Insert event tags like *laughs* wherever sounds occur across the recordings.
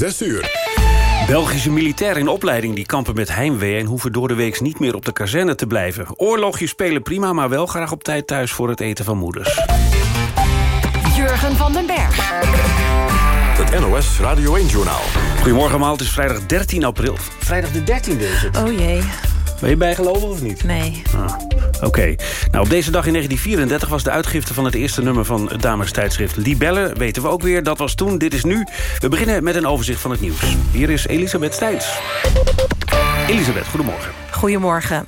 6 uur. Belgische militairen in opleiding die kampen met heimwee... en hoeven door de week niet meer op de kazerne te blijven. Oorlogjes spelen prima, maar wel graag op tijd thuis... voor het eten van moeders. Jurgen van den Berg. Het NOS Radio 1-journaal. Goedemorgen allemaal, het is vrijdag 13 april. Vrijdag de 13e is het. Oh jee, Ben je bijgeloven of niet? nee. Ah, Oké. Nou, op deze dag in 1934 was de uitgifte van het eerste nummer van het damestijdschrift Libelle. Weten we ook weer, dat was toen, dit is nu. We beginnen met een overzicht van het nieuws. Hier is Elisabeth Stijns. Elisabeth, goedemorgen. Goedemorgen.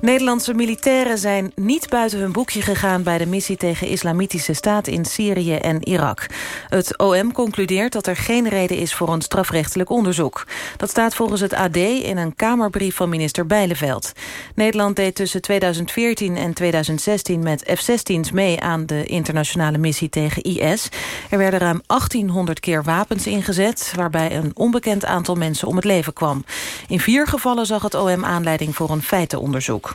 Nederlandse militairen zijn niet buiten hun boekje gegaan... bij de missie tegen islamitische staat in Syrië en Irak. Het OM concludeert dat er geen reden is voor een strafrechtelijk onderzoek. Dat staat volgens het AD in een Kamerbrief van minister Bijleveld. Nederland deed tussen 2014 en 2016 met F-16's mee... aan de internationale missie tegen IS. Er werden ruim 1800 keer wapens ingezet... waarbij een onbekend aantal mensen om het leven kwam. In vier gevallen zag het OM aanleiding voor een feitenonderzoek.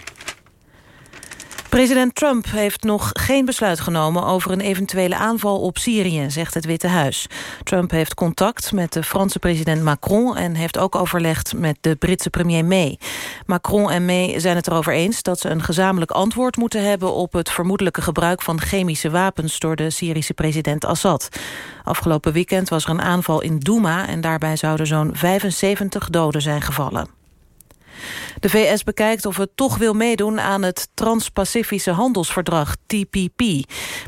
President Trump heeft nog geen besluit genomen over een eventuele aanval op Syrië, zegt het Witte Huis. Trump heeft contact met de Franse president Macron en heeft ook overlegd met de Britse premier May. Macron en May zijn het erover eens dat ze een gezamenlijk antwoord moeten hebben op het vermoedelijke gebruik van chemische wapens door de Syrische president Assad. Afgelopen weekend was er een aanval in Douma en daarbij zouden zo'n 75 doden zijn gevallen. De VS bekijkt of het toch wil meedoen aan het Trans-Pacifische Handelsverdrag, TPP.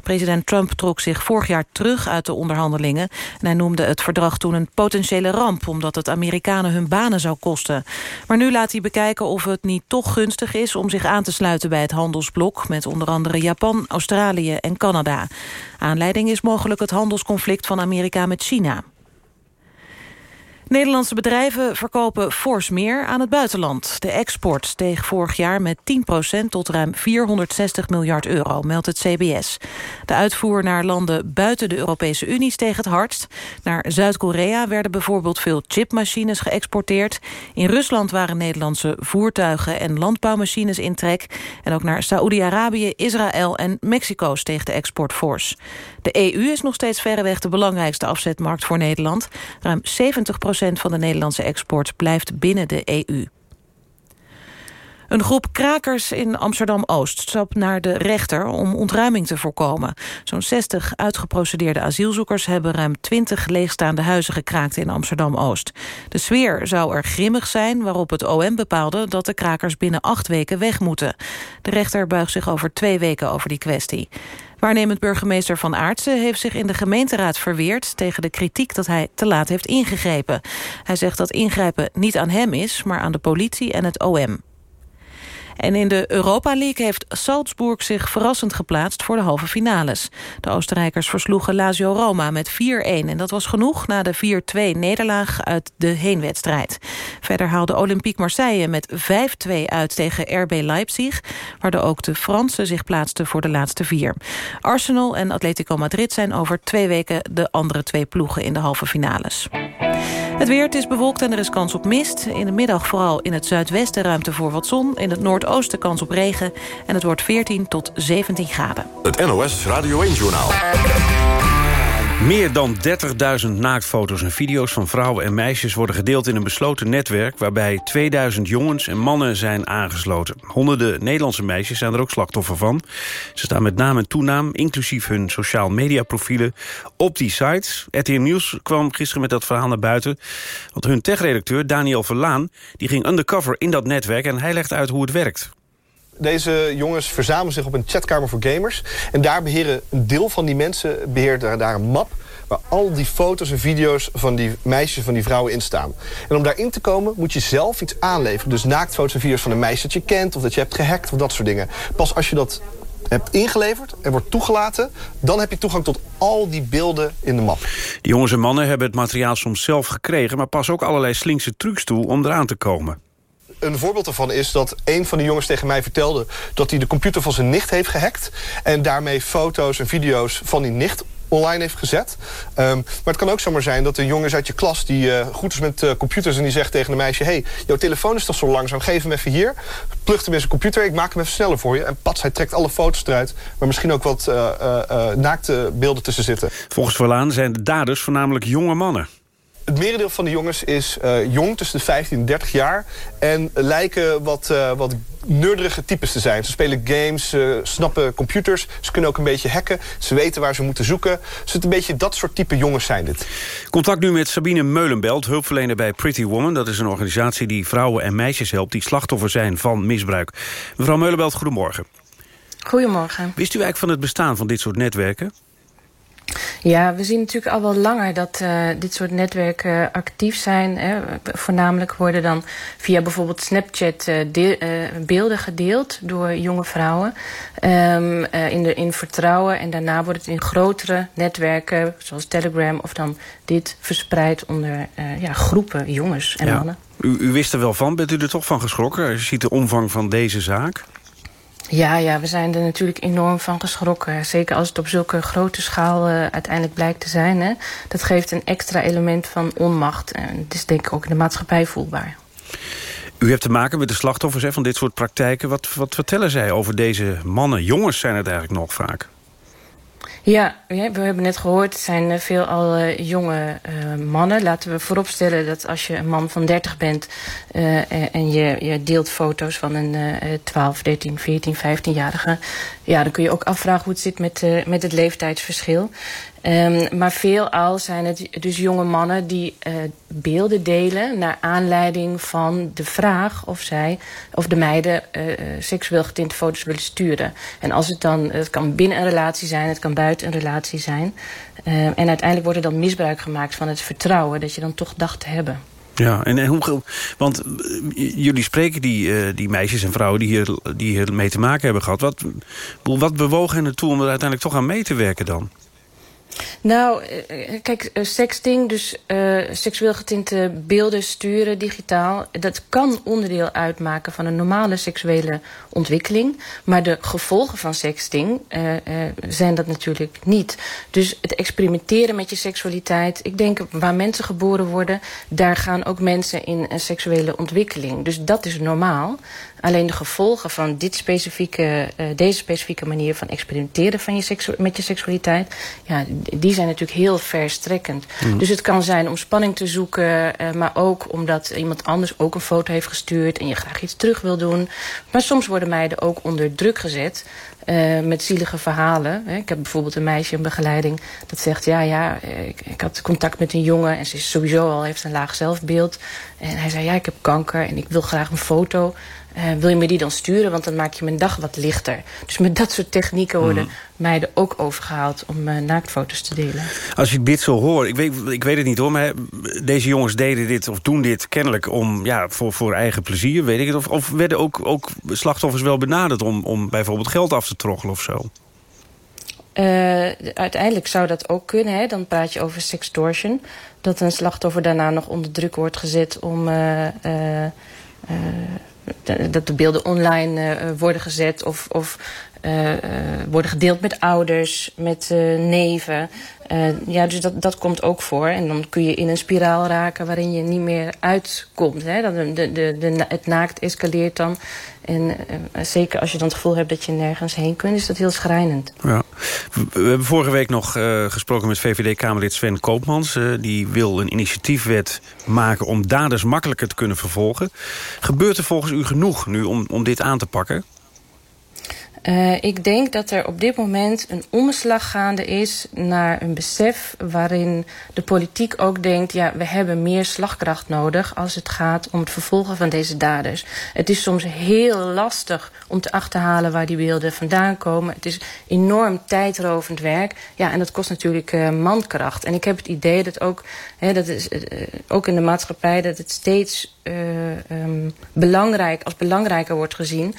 President Trump trok zich vorig jaar terug uit de onderhandelingen... en hij noemde het verdrag toen een potentiële ramp... omdat het Amerikanen hun banen zou kosten. Maar nu laat hij bekijken of het niet toch gunstig is... om zich aan te sluiten bij het handelsblok... met onder andere Japan, Australië en Canada. Aanleiding is mogelijk het handelsconflict van Amerika met China. Nederlandse bedrijven verkopen fors meer aan het buitenland. De export steeg vorig jaar met 10% tot ruim 460 miljard euro, meldt het CBS. De uitvoer naar landen buiten de Europese Unie steeg het hardst. Naar Zuid-Korea werden bijvoorbeeld veel chipmachines geëxporteerd. In Rusland waren Nederlandse voertuigen en landbouwmachines in trek. En ook naar Saoedi-Arabië, Israël en Mexico steeg de export fors. De EU is nog steeds verreweg de belangrijkste afzetmarkt voor Nederland. Ruim 70 van de Nederlandse export blijft binnen de EU. Een groep krakers in Amsterdam-Oost stapt naar de rechter om ontruiming te voorkomen. Zo'n 60 uitgeprocedeerde asielzoekers hebben ruim 20 leegstaande huizen gekraakt in Amsterdam-Oost. De sfeer zou er grimmig zijn, waarop het OM bepaalde dat de krakers binnen acht weken weg moeten. De rechter buigt zich over twee weken over die kwestie. Waarnemend burgemeester Van Aartsen heeft zich in de gemeenteraad verweerd... tegen de kritiek dat hij te laat heeft ingegrepen. Hij zegt dat ingrijpen niet aan hem is, maar aan de politie en het OM. En in de Europa League heeft Salzburg zich verrassend geplaatst voor de halve finales. De Oostenrijkers versloegen Lazio Roma met 4-1 en dat was genoeg na de 4-2 nederlaag uit de heenwedstrijd. Verder haalde Olympique Marseille met 5-2 uit tegen RB Leipzig, waardoor ook de Fransen zich plaatsten voor de laatste vier. Arsenal en Atletico Madrid zijn over twee weken de andere twee ploegen in de halve finales. Het weer, het is bewolkt en er is kans op mist. In de middag vooral in het zuidwesten ruimte voor wat zon. In het noordoosten kans op regen. En het wordt 14 tot 17 graden. Het NOS Radio 1-journaal. Meer dan 30.000 naaktfoto's en video's van vrouwen en meisjes... worden gedeeld in een besloten netwerk... waarbij 2000 jongens en mannen zijn aangesloten. Honderden Nederlandse meisjes zijn er ook slachtoffer van. Ze staan met naam en toenaam, inclusief hun sociaal mediaprofielen... op die sites. RTN Nieuws kwam gisteren met dat verhaal naar buiten. Want hun techredacteur Daniel Verlaan die ging undercover in dat netwerk... en hij legt uit hoe het werkt. Deze jongens verzamelen zich op een chatkamer voor gamers. En daar beheren een deel van die mensen beheert daar, een map waar al die foto's en video's van die meisjes van die vrouwen in staan. En om daarin te komen moet je zelf iets aanleveren. Dus naaktfoto's en video's van een meisje dat je kent... of dat je hebt gehackt of dat soort dingen. Pas als je dat hebt ingeleverd en wordt toegelaten... dan heb je toegang tot al die beelden in de map. Die jongens en mannen hebben het materiaal soms zelf gekregen... maar pas ook allerlei slinkse trucs toe om eraan te komen. Een voorbeeld daarvan is dat een van de jongens tegen mij vertelde... dat hij de computer van zijn nicht heeft gehackt... en daarmee foto's en video's van die nicht online heeft gezet. Um, maar het kan ook zomaar zijn dat een jongen is uit je klas... die uh, goed is met uh, computers en die zegt tegen een meisje... hey, jouw telefoon is toch zo langzaam, geef hem even hier. Plucht hem in zijn computer, ik maak hem even sneller voor je. En pats, hij trekt alle foto's eruit... waar misschien ook wat uh, naakte beelden tussen zitten. Volgens Verlaan zijn de daders voornamelijk jonge mannen. Het merendeel van de jongens is uh, jong, tussen de 15 en 30 jaar. En lijken wat, uh, wat nerdige types te zijn. Ze spelen games, uh, snappen computers. Ze kunnen ook een beetje hacken. Ze weten waar ze moeten zoeken. Dus het een beetje dat soort type jongens zijn dit. Contact nu met Sabine Meulenbelt, hulpverlener bij Pretty Woman. Dat is een organisatie die vrouwen en meisjes helpt... die slachtoffer zijn van misbruik. Mevrouw Meulenbelt, goedemorgen. Goedemorgen. Wist u eigenlijk van het bestaan van dit soort netwerken? Ja, we zien natuurlijk al wel langer dat uh, dit soort netwerken actief zijn. Hè. Voornamelijk worden dan via bijvoorbeeld Snapchat uh, deel, uh, beelden gedeeld door jonge vrouwen. Um, in, de, in vertrouwen. En daarna wordt het in grotere netwerken, zoals Telegram of dan dit, verspreid onder ja, groepen jongens en ja. mannen. U, u wist er wel van. Bent u er toch van geschrokken? Je ziet de omvang van deze zaak. Ja, ja, we zijn er natuurlijk enorm van geschrokken. Zeker als het op zulke grote schaal uh, uiteindelijk blijkt te zijn. Hè. Dat geeft een extra element van onmacht. En het is denk ik ook in de maatschappij voelbaar. U hebt te maken met de slachtoffers hè, van dit soort praktijken. Wat, wat vertellen zij over deze mannen? Jongens zijn het eigenlijk nog vaak. Ja, we hebben net gehoord, het zijn veelal uh, jonge uh, mannen. Laten we vooropstellen dat als je een man van 30 bent... Uh, en je, je, deelt foto's van een 12, 13, 14, 15-jarige... ja, dan kun je ook afvragen hoe het zit met, met het leeftijdsverschil. Um, maar veelal zijn het dus jonge mannen die uh, beelden delen... naar aanleiding van de vraag of zij of de meiden uh, seksueel getinte foto's willen sturen. En als het dan, het kan binnen een relatie zijn, het kan buiten een relatie zijn. En uiteindelijk wordt er dan misbruik gemaakt van het vertrouwen... dat je dan toch dacht te hebben. Ja, en, hoe, want jullie spreken die, die meisjes en vrouwen die hier, die hier mee te maken hebben gehad. Wat, wat bewoog hen ertoe om er uiteindelijk toch aan mee te werken dan? Nou, kijk, sexting, dus seksueel getinte beelden sturen digitaal... dat kan onderdeel uitmaken van een normale seksuele ontwikkeling. Maar de gevolgen van sexting zijn dat natuurlijk niet. Dus het experimenteren met je seksualiteit... ik denk waar mensen geboren worden... daar gaan ook mensen in een seksuele ontwikkeling. Dus dat is normaal. Alleen de gevolgen van dit specifieke, uh, deze specifieke manier van experimenteren van je met je seksualiteit... Ja, die zijn natuurlijk heel verstrekkend. Mm. Dus het kan zijn om spanning te zoeken... Uh, maar ook omdat iemand anders ook een foto heeft gestuurd... en je graag iets terug wil doen. Maar soms worden meiden ook onder druk gezet... Uh, met zielige verhalen. Ik heb bijvoorbeeld een meisje in begeleiding dat zegt... ja, ja, ik, ik, had contact met een jongen en ze is sowieso al heeft een laag zelfbeeld. En hij zei, ja, ik heb kanker en ik wil graag een foto... Uh, wil je me die dan sturen? Want dan maak je mijn dag wat lichter. Dus met dat soort technieken worden mm. meiden ook overgehaald... om uh, naaktfoto's te delen. Als ik dit zo hoor, ik weet, ik weet het niet hoor... maar deze jongens deden dit of doen dit kennelijk om, ja, voor, voor eigen plezier, weet ik het. Of, of werden ook, ook slachtoffers wel benaderd om, om bijvoorbeeld geld af te troggelen of zo? Uh, uiteindelijk zou dat ook kunnen. Hè? Dan praat je over sextortion. Dat een slachtoffer daarna nog onder druk wordt gezet om... dat de beelden online uh, worden gezet of, of uh, worden gedeeld met ouders, met neven. ja, dus dat, dat komt ook voor. En dan kun je in een spiraal raken waarin je niet meer uitkomt. Hè? Dat de, de, de, het naakt escaleert dan. En zeker als je dan het gevoel hebt dat je nergens heen kunt, is dat heel schrijnend. Ja. We hebben vorige week nog gesproken met VVD-Kamerlid Sven Koopmans. die wil een initiatiefwet maken om daders makkelijker te kunnen vervolgen. Gebeurt er volgens u genoeg nu om, om dit aan te pakken? Uh, ik denk dat er op dit moment een omslag gaande is naar een besef waarin de politiek ook denkt, ja, we hebben meer slagkracht nodig als het gaat om het vervolgen van deze daders. Het is soms heel lastig om te achterhalen waar die beelden vandaan komen. Het is enorm tijdrovend werk. Ja, en dat kost natuurlijk uh, mankracht. En ik heb het idee dat ook, hè, dat is, uh, ook in de maatschappij, dat het steeds um, belangrijk, als belangrijker wordt gezien.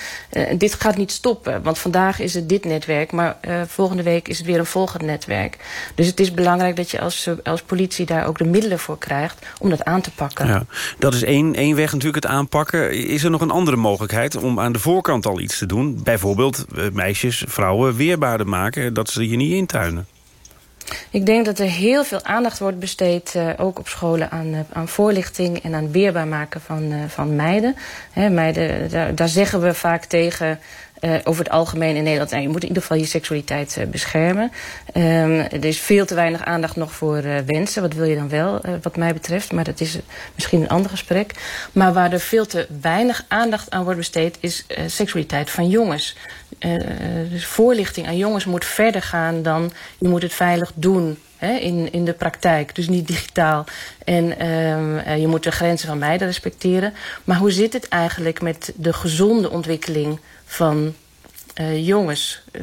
dit gaat niet stoppen, want vandaag is het dit netwerk, maar uh, volgende week is het weer een volgend netwerk. Dus het is belangrijk dat je als, als politie daar ook de middelen voor krijgt om dat aan te pakken. Ja, dat is één, één weg natuurlijk, het aanpakken. Is er nog een andere mogelijkheid om aan de voorkant al iets te doen? Bijvoorbeeld uh, meisjes, vrouwen weerbaarder maken, dat ze hier niet intuinen. Ik denk dat er heel veel aandacht wordt besteed, uh, ook op scholen, aan, uh, aan voorlichting en aan weerbaar maken van, uh, van meiden. He, meiden daar, daar, zeggen we vaak tegen uh, over het algemeen in Nederland... Nou, je moet in ieder geval je seksualiteit uh, beschermen. Um, er is veel te weinig aandacht nog voor uh, wensen. Wat wil je dan wel, wat mij betreft? Maar dat is misschien een ander gesprek. Maar waar er veel te weinig aandacht aan wordt besteed... is seksualiteit van jongens. dus voorlichting aan jongens moet verder gaan dan... je moet het veilig doen in, in de praktijk. Dus niet digitaal. En um, je moet de grenzen van beide respecteren. Maar hoe zit het eigenlijk met de gezonde ontwikkeling van uh, jongens. Uh,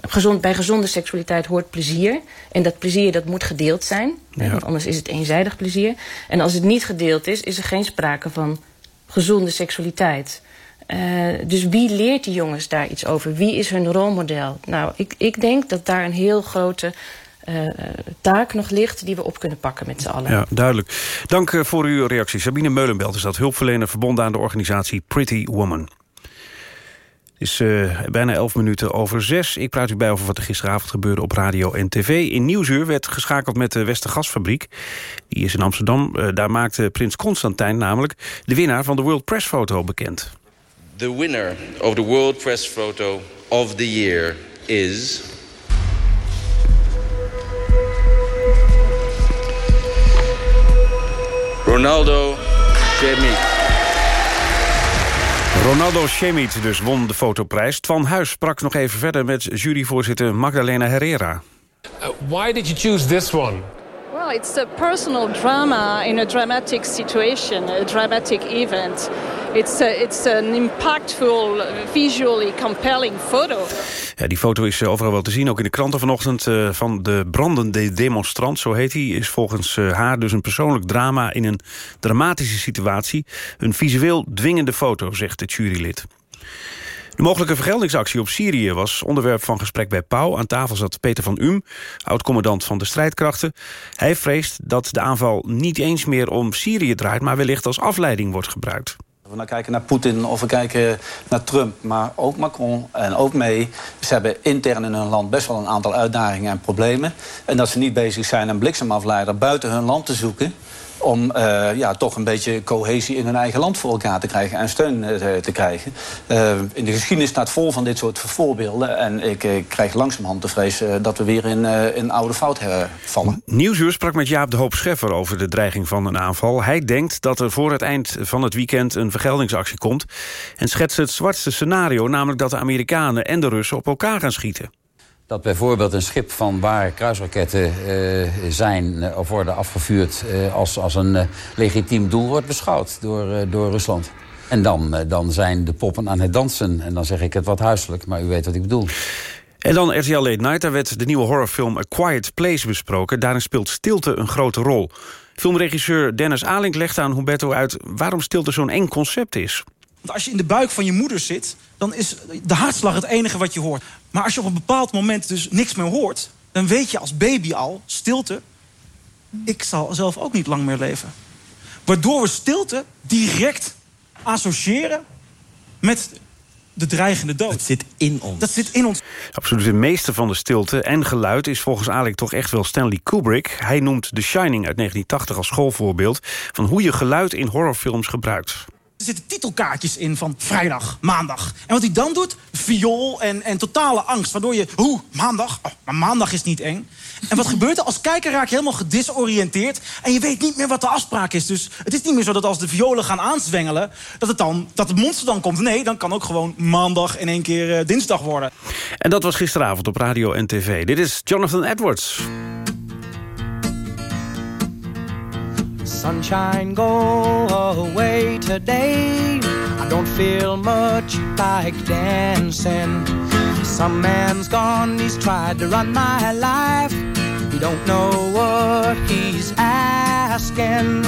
gezond, bij gezonde seksualiteit hoort plezier. En dat plezier dat moet gedeeld zijn. Ja. Want anders is het eenzijdig plezier. En als het niet gedeeld is, is er geen sprake van gezonde seksualiteit. Uh, dus wie leert die jongens daar iets over? Wie is hun rolmodel? Nou, ik, ik denk dat daar een heel grote uh, taak nog ligt... die we op kunnen pakken met z'n allen. Ja, duidelijk. Dank voor uw reactie. Sabine Meulenbelt is dat hulpverlener verbonden aan de organisatie Pretty Woman is uh, bijna 11 minuten over zes. Ik praat u bij over wat er gisteravond gebeurde op radio en tv. In Nieuwsuur werd geschakeld met de Westergasfabriek. Die is in Amsterdam. Uh, daar maakte Prins Constantijn namelijk de winnaar van de World Press Photo bekend. The winner of the World Press Photo of the year is... Ronaldo Chemit. Ronaldo Schemit dus won de fotoprijs. Twan Huis sprak nog even verder met juryvoorzitter Magdalena Herrera. Uh, why did you choose this one? Well, it's a personal drama in a dramatic situation, a dramatic event. It's, a, it's an impactful, visually compelling photo. Ja, die foto is eh, overal wel te zien, ook in de kranten vanochtend... Uh, van de brandende demonstrant, zo heet hij... is volgens uh, haar dus een persoonlijk drama in een dramatische situatie. Een visueel dwingende foto, zegt het jurylid. De mogelijke vergeldingsactie op Syrië was onderwerp van gesprek bij Pauw. Aan tafel zat Peter van Um, oud-commandant van de strijdkrachten. Hij vreest dat de aanval niet eens meer om Syrië draait... maar wellicht als afleiding wordt gebruikt we nou kijken naar Poetin of we kijken naar Trump, maar ook Macron en ook May. Ze hebben intern in hun land best wel een aantal uitdagingen en problemen. En dat ze niet bezig zijn een bliksemafleider buiten hun land te zoeken om uh, ja, toch een beetje cohesie in hun eigen land voor elkaar te krijgen en steun uh, te krijgen. Uh, in de geschiedenis staat vol van dit soort voorbeelden. En ik krijg langzamerhand de vrees dat we weer in een oude fout vallen. Nieuwsuur sprak met Jaap de Hoop Scheffer over de dreiging van een aanval. Hij denkt dat er voor het eind van het weekend een vergeldingsactie komt... en schetst het zwartste scenario, namelijk dat de Amerikanen en de Russen op elkaar gaan schieten dat bijvoorbeeld een schip van waar kruisraketten uh, zijn uh, of worden afgevuurd... Uh, als, als een legitiem doel wordt beschouwd door, door Rusland. En dan, dan zijn de poppen aan het dansen. En dan zeg ik het wat huiselijk, maar u weet wat ik bedoel. En dan RTL Late Night, daar werd de nieuwe horrorfilm A Quiet Place besproken. Daarin speelt stilte een grote rol. Filmregisseur Dennis Alink legt aan Humberto uit... waarom stilte zo'n eng concept is. Want als je in de buik van je moeder zit, dan is de hartslag het enige wat je hoort. Maar als je op een bepaald moment dus niks meer hoort... dan weet je als baby al, stilte... ik zal zelf ook niet lang meer leven. Waardoor we stilte direct associëren met de dreigende dood. Dat zit in ons. Dat zit in ons. Absoluut. De meeste van de stilte en geluid is volgens Alec toch echt wel Stanley Kubrick. Hij noemt The Shining uit 1980 als schoolvoorbeeld... van hoe je geluid in horrorfilms gebruikt. Er zitten titelkaartjes in van vrijdag, maandag. En wat hij dan doet, viool en, en totale angst. Waardoor je, hoe, maandag? Oh, maar maandag is niet eng. En wat gebeurt er? Als kijker raak je helemaal gedisoriënteerd... en je weet niet meer wat de afspraak is. Dus het is niet meer zo dat als de violen gaan aanzwengelen... dat het, dan, dat het monster dan komt. Nee, dan kan ook gewoon maandag in één keer uh, dinsdag worden. En dat was gisteravond op radio en tv. Dit is Jonathan Edwards. Sunshine, go away today. I don't feel much like dancing. Some man's gone, he's tried to run my life. He don't know what he's asking.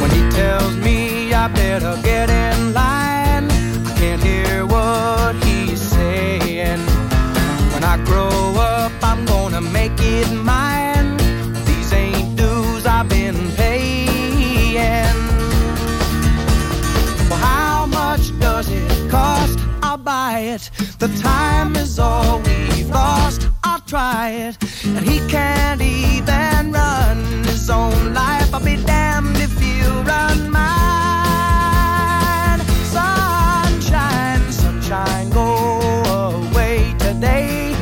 When he tells me I better get in line, I can't hear what he's saying. When I grow up, I'm gonna make it mine. I'll buy it. The time is all we've lost. I'll try it. And he can't even run his own life. I'll be damned if you run mine. Sunshine, sunshine, go away today.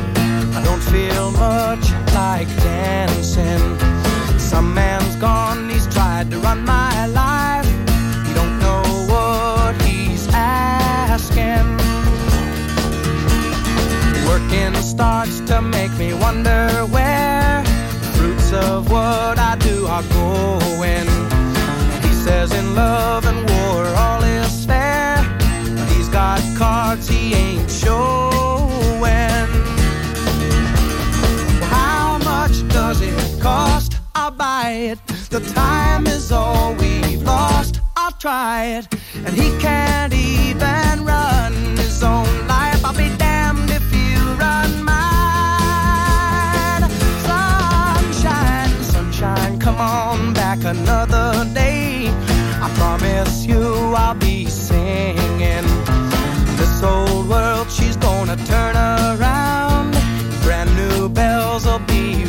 I don't feel much like dancing. Some man's gone, he's tried to run my it. And he can't even run his own life. I'll be damned if you run mine. Sunshine, sunshine, come on back another day. I promise you I'll be singing. This old world, she's gonna turn around. Brand new bells will be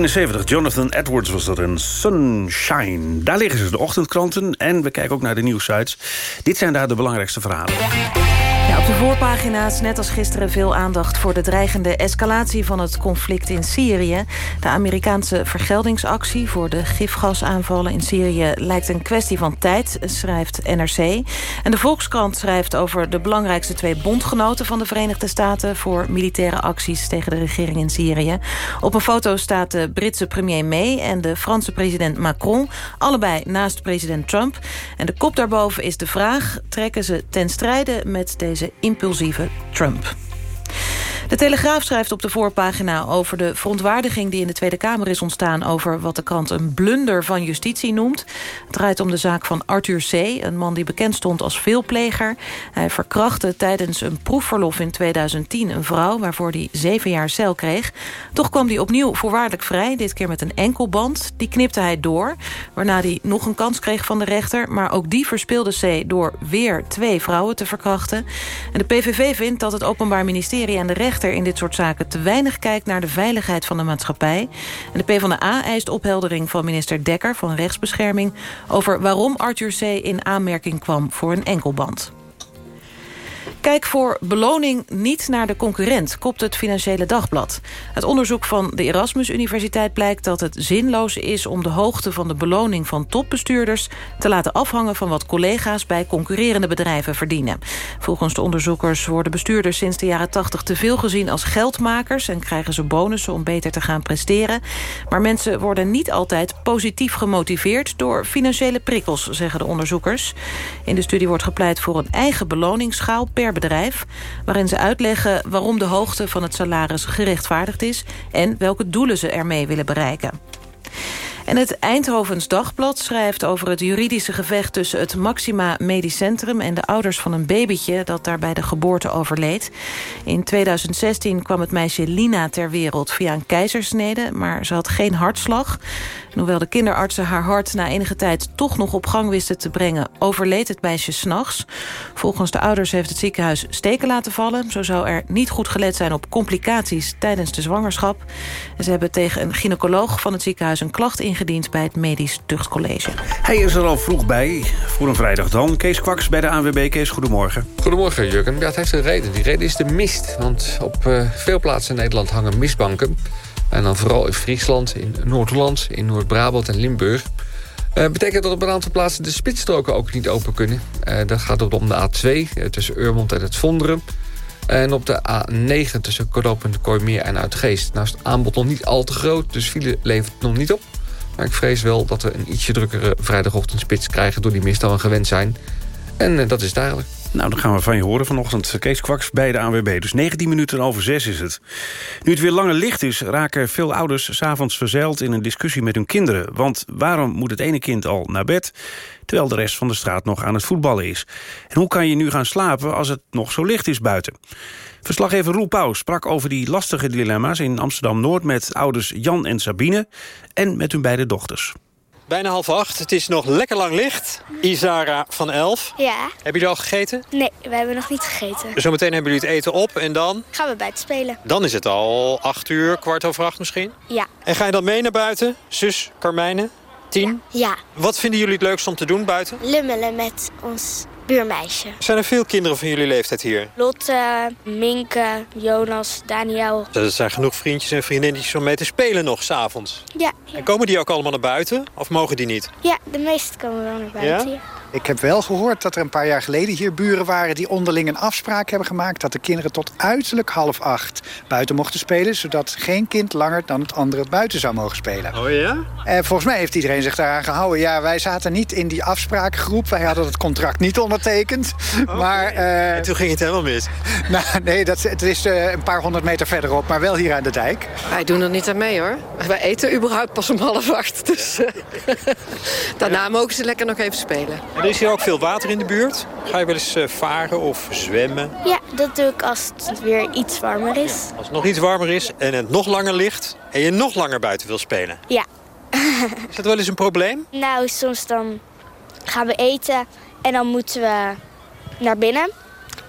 1971, Jonathan Edwards was dat een Sunshine. Daar liggen ze de ochtendkranten en we kijken ook naar de nieuwsites. Dit zijn daar de belangrijkste verhalen. Ja, op de voorpagina's, net als gisteren, veel aandacht voor de dreigende escalatie van het conflict in Syrië. De Amerikaanse vergeldingsactie voor de gifgasaanvallen in Syrië lijkt een kwestie van tijd, schrijft NRC. En de Volkskrant schrijft over de belangrijkste twee bondgenoten van de Verenigde Staten voor militaire acties tegen de regering in Syrië. Op een foto staat de Britse premier May en de Franse president Macron, allebei naast president Trump. En de kop daarboven is de vraag: trekken ze ten strijde met deze impulsieve Trump. De Telegraaf schrijft op de voorpagina over de verontwaardiging... die in de Tweede Kamer is ontstaan over wat de krant een blunder van justitie noemt. Het draait om de zaak van Arthur C., een man die bekend stond als veelpleger. Hij verkrachtte tijdens een proefverlof in 2010 een vrouw... waarvoor hij zeven jaar cel kreeg. Toch kwam hij opnieuw voorwaardelijk vrij, dit keer met een enkelband. Die knipte hij door, waarna hij nog een kans kreeg van de rechter... maar ook die verspeelde C. door weer twee vrouwen te verkrachten. En de PVV vindt dat het Openbaar Ministerie en de rechter in dit soort zaken te weinig kijkt naar de veiligheid van de maatschappij. En de PvdA eist opheldering van minister Dekker van Rechtsbescherming... over waarom Arthur C. in aanmerking kwam voor een enkelband. Kijk voor beloning niet naar de concurrent, kopt het Financiële Dagblad. Het onderzoek van de Erasmus Universiteit blijkt dat het zinloos is... om de hoogte van de beloning van topbestuurders... te laten afhangen van wat collega's bij concurrerende bedrijven verdienen. Volgens de onderzoekers worden bestuurders sinds de jaren 80 te veel gezien als geldmakers... en krijgen ze bonussen om beter te gaan presteren. Maar mensen worden niet altijd positief gemotiveerd... door financiële prikkels, zeggen de onderzoekers. In de studie wordt gepleit voor een eigen beloningsschaal per bedrijf... waarin ze uitleggen waarom de hoogte van het salaris gerechtvaardigd is... en welke doelen ze ermee willen bereiken. En het Eindhovens Dagblad schrijft over het juridische gevecht... tussen het Maxima Medisch Centrum en de ouders van een babytje... dat daar bij de geboorte overleed. In 2016 kwam het meisje Lina ter wereld via een keizersnede... maar ze had geen hartslag. En hoewel de kinderartsen haar hart na enige tijd toch nog op gang wisten te brengen... overleed het meisje s'nachts. Volgens de ouders heeft het ziekenhuis steken laten vallen. Zo zou er niet goed gelet zijn op complicaties tijdens de zwangerschap. En ze hebben tegen een gynaecoloog van het ziekenhuis een klacht ingediend... bij het Medisch Tuchtcollege. Hij is er al vroeg bij, voor een vrijdag dan. Kees Kwaks bij de ANWB. Kees, goedemorgen. Goedemorgen, Jurgen. Ja, het heeft een reden. Die reden is de mist. Want op uh, veel plaatsen in Nederland hangen mistbanken... En dan vooral in Friesland, in Noord-Holland, in Noord-Brabant en Limburg. Uh, betekent dat op een aantal plaatsen de spitsstroken ook niet open kunnen. Uh, dat gaat om de A2 uh, tussen Urmond en het Vonderen. En op de A9 tussen Knooppunt Kooimeer en Uitgeest. Nou is het aanbod nog niet al te groot, dus file levert nog niet op. Maar ik vrees wel dat we een ietsje drukkere vrijdagochtendspits krijgen... door die mist dan we gewend zijn. En dat is het eigenlijk. Nou, dan gaan we van je horen vanochtend. Kees Kwaks bij de ANWB. Dus 19 minuten over 6 is het. Nu het weer langer licht is, raken veel ouders... s'avonds verzeild in een discussie met hun kinderen. Want waarom moet het ene kind al naar bed... terwijl de rest van de straat nog aan het voetballen is? En hoe kan je nu gaan slapen als het nog zo licht is buiten? Verslaggever Roel Pauw sprak over die lastige dilemma's... in Amsterdam-Noord met ouders Jan en Sabine... en met hun beide dochters. Bijna half acht. Het is nog lekker lang licht. Isara van elf. Ja. Hebben jullie al gegeten? Nee, we hebben nog niet gegeten. Zometeen hebben jullie het eten op en dan? Gaan we buiten spelen. Dan is het al acht uur, kwart over acht misschien? Ja. En ga je dan mee naar buiten? Zus Carmijne? Tien? Ja. Wat vinden jullie het leukst om te doen buiten? Lummelen met ons buurmeisje. Zijn er veel kinderen van jullie leeftijd hier? Lotte, Minke, Jonas, Daniel. Er zijn genoeg vriendjes en vriendinnetjes om mee te spelen nog, s'avonds. Ja, En komen die ook allemaal naar buiten? Of mogen die niet? ja, de meesten komen wel naar buiten. Ja? Ik heb wel gehoord dat er een paar jaar geleden hier buren waren... die onderling een afspraak hebben gemaakt... dat de kinderen tot uiterlijk half acht buiten mochten spelen... zodat geen kind langer dan het andere buiten zou mogen spelen. Oh ja? En volgens mij heeft iedereen zich daaraan gehouden. Ja, wij zaten niet in die afspraakgroep. Wij hadden het contract niet ondertekend. Maar, eh, En toen ging het helemaal mis. *laughs* nou, nee, dat, het is eh, een paar honderd meter verderop, maar wel hier aan de dijk. Wij doen er niet aan mee hoor. Wij eten überhaupt pas om half acht. Dus eh, *laughs* daarna mogen ze lekker nog even spelen. Er is hier ook veel water in de buurt. Ga je wel eens eh, varen of zwemmen? Ja, dat doe ik als het weer iets warmer is. Als het nog iets warmer is en het nog langer ligt... en je nog langer buiten wil spelen. Ja. *laughs* Is dat wel eens een probleem? Nou, soms dan gaan we eten en dan moeten we naar binnen.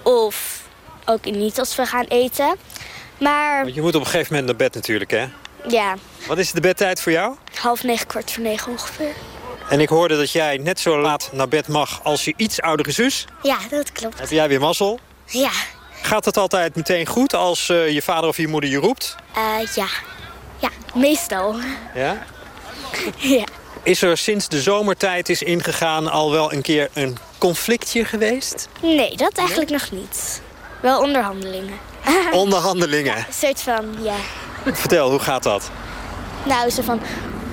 Of ook niet als we gaan eten. Maar Want je moet op een gegeven moment naar bed natuurlijk, hè? ja, Wat is de bedtijd voor jou? half negen, kwart voor negen ongeveer. En ik hoorde dat jij net zo laat naar bed mag als je iets oudere zus. Ja, dat klopt. Heb jij weer mazzel? Ja, Gaat het altijd meteen goed als eh, je vader of je moeder je roept? eh, ja. Ja, meestal. Ja? *laughs* ja. Is er sinds de zomertijd is ingegaan al wel een keer een conflictje geweest? Nee, dat eigenlijk nog niet. Wel onderhandelingen. *laughs* Onderhandelingen. Een soort van, ja. Vertel, hoe gaat dat? Nou, zo van,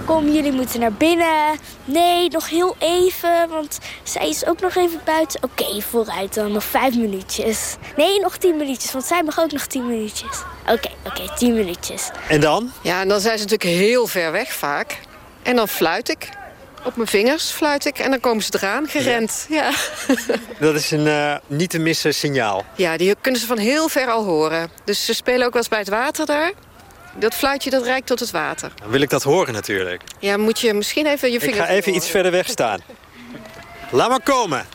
kom, jullie moeten naar binnen. Nee, nog heel even, want zij is ook nog even buiten. Oké, vooruit dan, nog vijf minuutjes. Nee, nog tien minuutjes, want zij mag ook nog tien minuutjes. Oké, oké, tien minuutjes. En dan? Ja, en dan zijn ze natuurlijk heel ver weg vaak. En dan fluit ik. Op mijn vingers fluit ik. En dan komen ze eraan, gerend. Ja, *laughs* Dat is een eh, niet te missen signaal. ja die kunnen ze van heel ver al horen. Dus ze spelen ook wel eens bij het water daar. Dat fluitje dat reikt tot het water. Dan wil ik dat horen natuurlijk. Ja, moet je misschien even je Ik vingers... ga even iets verder weg staan. Laat maar komen.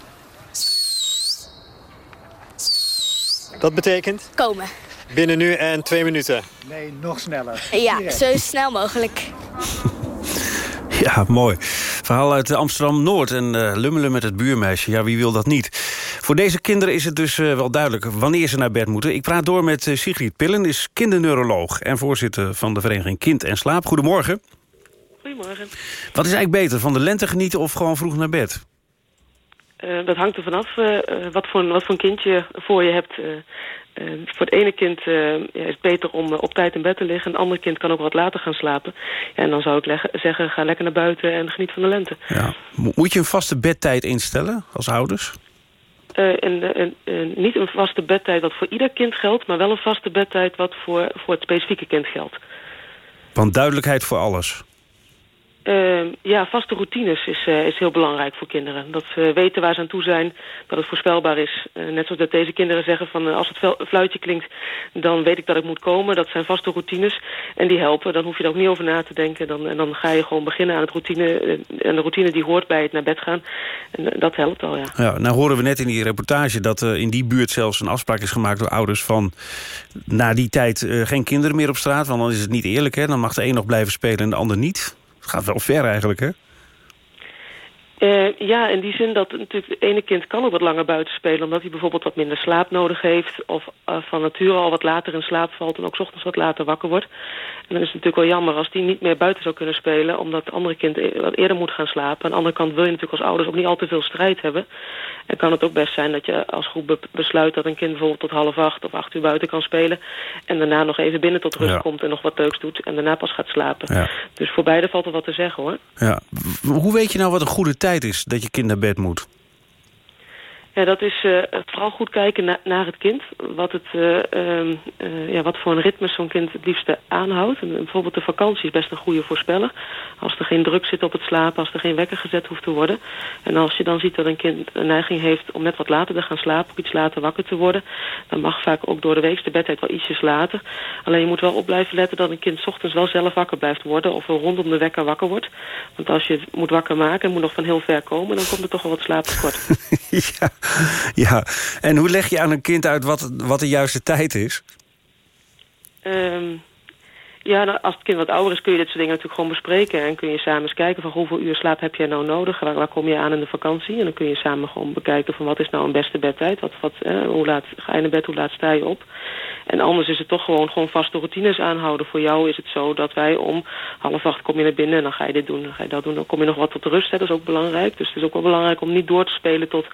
Dat betekent Komen. binnen nu en twee minuten. Nee, nog sneller. Ja, zo snel mogelijk. Ja, mooi. Verhaal uit Amsterdam-Noord en eh, lummelen met het buurmeisje. Ja, wie wil dat niet? Voor deze kinderen is het dus eh, wel duidelijk wanneer ze naar bed moeten. Ik praat door met eh, Sigrid Pillen, is kinderneuroloog... en voorzitter van de vereniging Kind en Slaap. Goedemorgen. Goedemorgen. Wat is eigenlijk beter, van de lente genieten of gewoon vroeg naar bed? Dat hangt er vanaf wat, voor, wat voor een kindje voor je hebt. Uh, uh, voor het ene kind ja, is het beter om op tijd in bed te liggen. Een ander kind kan ook wat later gaan slapen. Ja, en dan zou ik leggen, zeggen, ga lekker naar buiten en geniet van de lente. Ja. Moet je een vaste bedtijd instellen als ouders? En, niet een vaste bedtijd wat voor ieder kind geldt... maar wel een vaste bedtijd wat voor, voor het specifieke kind geldt. Want duidelijkheid voor alles. Uh, ja, vaste routines is, uh, is heel belangrijk voor kinderen. Dat ze weten waar ze aan toe zijn, dat het voorspelbaar is. Uh, net zoals dat deze kinderen zeggen van als het fluitje klinkt, dan weet ik dat ik moet komen. Dat zijn vaste routines en die helpen. Dan hoef je er ook niet over na te denken. Dan, en dan ga je gewoon beginnen aan het routine. En de routine die hoort bij het naar bed gaan. En dat helpt al, ja. ja. Nou horen we net in die reportage dat in die buurt zelfs een afspraak is gemaakt door ouders van na die tijd geen kinderen meer op straat. Want dan is het niet eerlijk, hè? Dan mag de een nog blijven spelen en de ander niet. Het gaat wel ver eigenlijk, hè? Uh, ja, in die zin dat natuurlijk het ene kind kan ook wat langer buiten spelen... omdat hij bijvoorbeeld wat minder slaap nodig heeft... of uh, van nature al wat later in slaap valt en ook ochtends wat later wakker wordt. En dan is het natuurlijk wel jammer als die niet meer buiten zou kunnen spelen... omdat het andere kind wat eerder moet gaan slapen. Aan de andere kant wil je natuurlijk als ouders ook niet al te veel strijd hebben. En kan het ook best zijn dat je als groep be besluit dat een kind bijvoorbeeld tot half acht of acht uur buiten kan spelen... en daarna nog even binnen tot rust ja. komt en nog wat leuks doet... en daarna pas gaat slapen. Ja. Dus voor beide valt er wat te zeggen, hoor. Ja. Hoe weet je nou wat een goede tijd is dat je kind naar bed moet? Ja, dat is uh, vooral goed kijken na naar het kind. Wat, het, uh, uh, ja, wat voor een ritme zo'n kind het liefste aanhoudt. En bijvoorbeeld de vakantie is best een goede voorspeller. Als er geen druk zit op het slapen, als er geen wekker gezet hoeft te worden. En als je dan ziet dat een kind een neiging heeft om net wat later te gaan slapen... of iets later wakker te worden... dan mag vaak ook door de week de bedtijd wel ietsjes later. Alleen je moet wel op blijven letten dat een kind ochtends wel zelf wakker blijft worden... of wel rondom de wekker wakker wordt. Want als je het moet wakker maken en moet nog van heel ver komen... dan komt er toch wel wat slaaptekort. *laughs* ja. *laughs* Ja, en hoe leg je aan een kind uit wat, wat de juiste tijd is? Um, Ja, nou, als het kind wat ouder is kun je dit soort dingen natuurlijk gewoon bespreken. En kun je samen eens kijken van hoeveel uur slaap heb jij nou nodig? Waar, kom je aan in de vakantie? En dan kun je samen gewoon bekijken van wat is nou een beste bedtijd? Wat, wat, eh, hoe laat ga je naar bed, hoe laat sta je op? En anders is het toch gewoon, gewoon vaste routines aanhouden. Voor jou is het zo dat wij om half acht kom je naar binnen en dan ga je dit doen, dan ga je dat doen. Dan kom je nog wat tot rust, dat is ook belangrijk. Dus het is ook wel belangrijk om niet door te spelen tot,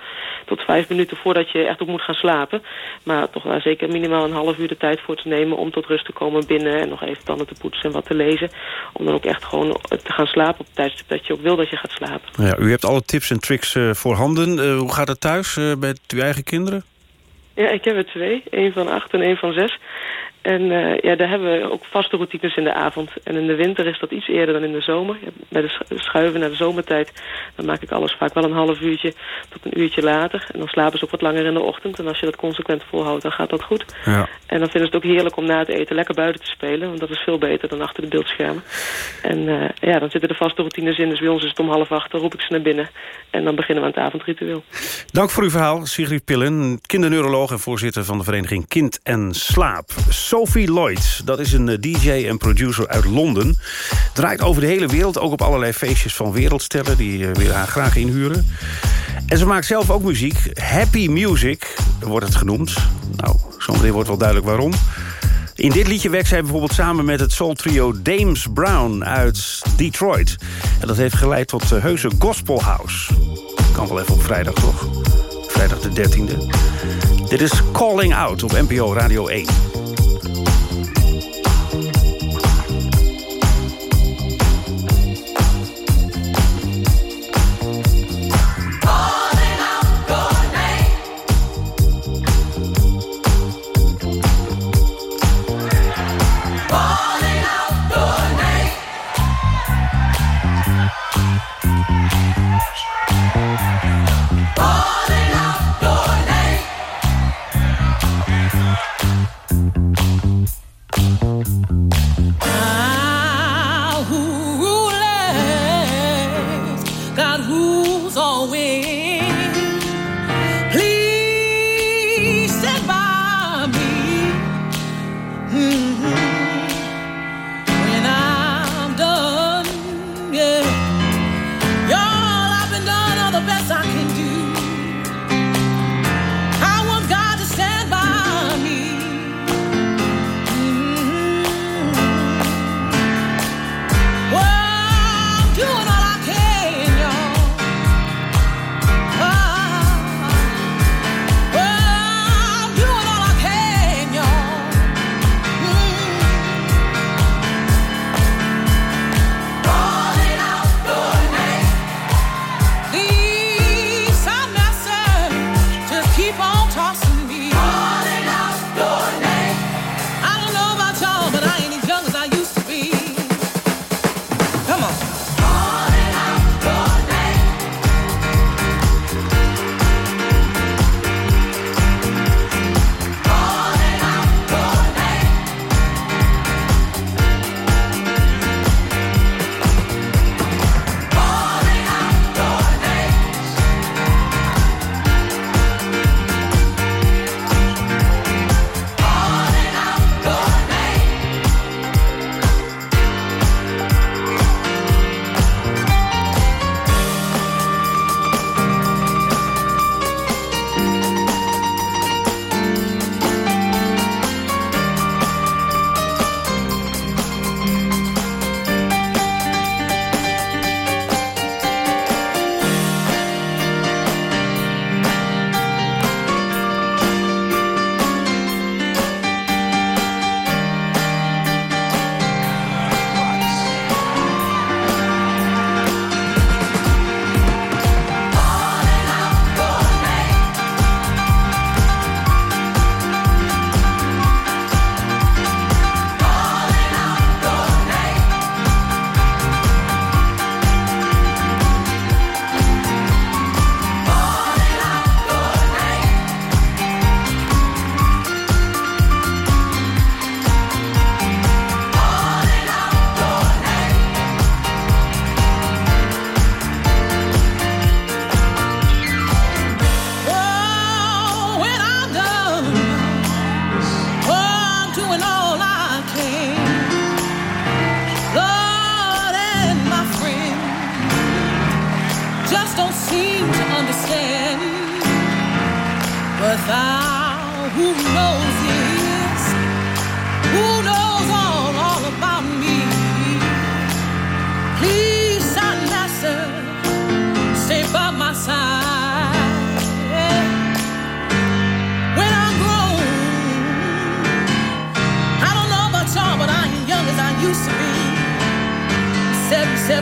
tot vijf minuten voordat je echt op moet gaan slapen. Maar toch wel zeker minimaal een half uur de tijd voor te nemen om tot rust te komen binnen en nog even tanden te poetsen en wat te lezen. Om dan ook echt gewoon te gaan slapen op het tijdstip dat je ook wil dat je gaat slapen. Ja, u hebt alle tips en tricks uh, voorhanden. Uh, hoe gaat het thuis met uw eigen kinderen? Ja, ik heb er twee. één van acht en één van zes. En uh, ja, daar hebben we ook vaste routines in de avond. En in de winter is dat iets eerder dan in de zomer. Bij de schuiven naar de zomertijd... dan maak ik alles vaak wel een half uurtje tot een uurtje later. En dan slapen ze ook wat langer in de ochtend. En als je dat consequent volhoudt, dan gaat dat goed. Ja. En dan vinden ze het ook heerlijk om na het eten lekker buiten te spelen. Want dat is veel beter dan achter de beeldschermen. En uh, ja, dan zitten de vaste routines in. Dus bij ons is het om half acht, dan roep ik ze naar binnen. En dan beginnen we aan het avondritueel. Dank voor uw verhaal, Sigrid Pillen. Kinderneuroloog en voorzitter van de vereniging Kind en Slaap. Sophie Lloyd, dat is een eh, DJ en producer uit Londen. Draait over de hele wereld, ook op allerlei feestjes van wereldsterren... die uh, weer haar graag inhuren. En ze maakt zelf ook muziek. Happy Music wordt het genoemd. Nou, zometeen wordt wel duidelijk waarom. In dit liedje werkt zij bijvoorbeeld samen met het soul trio Dames Brown uit Detroit. En dat heeft geleid tot uh, heuse gospel house. Kan wel even op vrijdag, toch? Vrijdag de 13e. Dit is Calling Out op NPO Radio 1.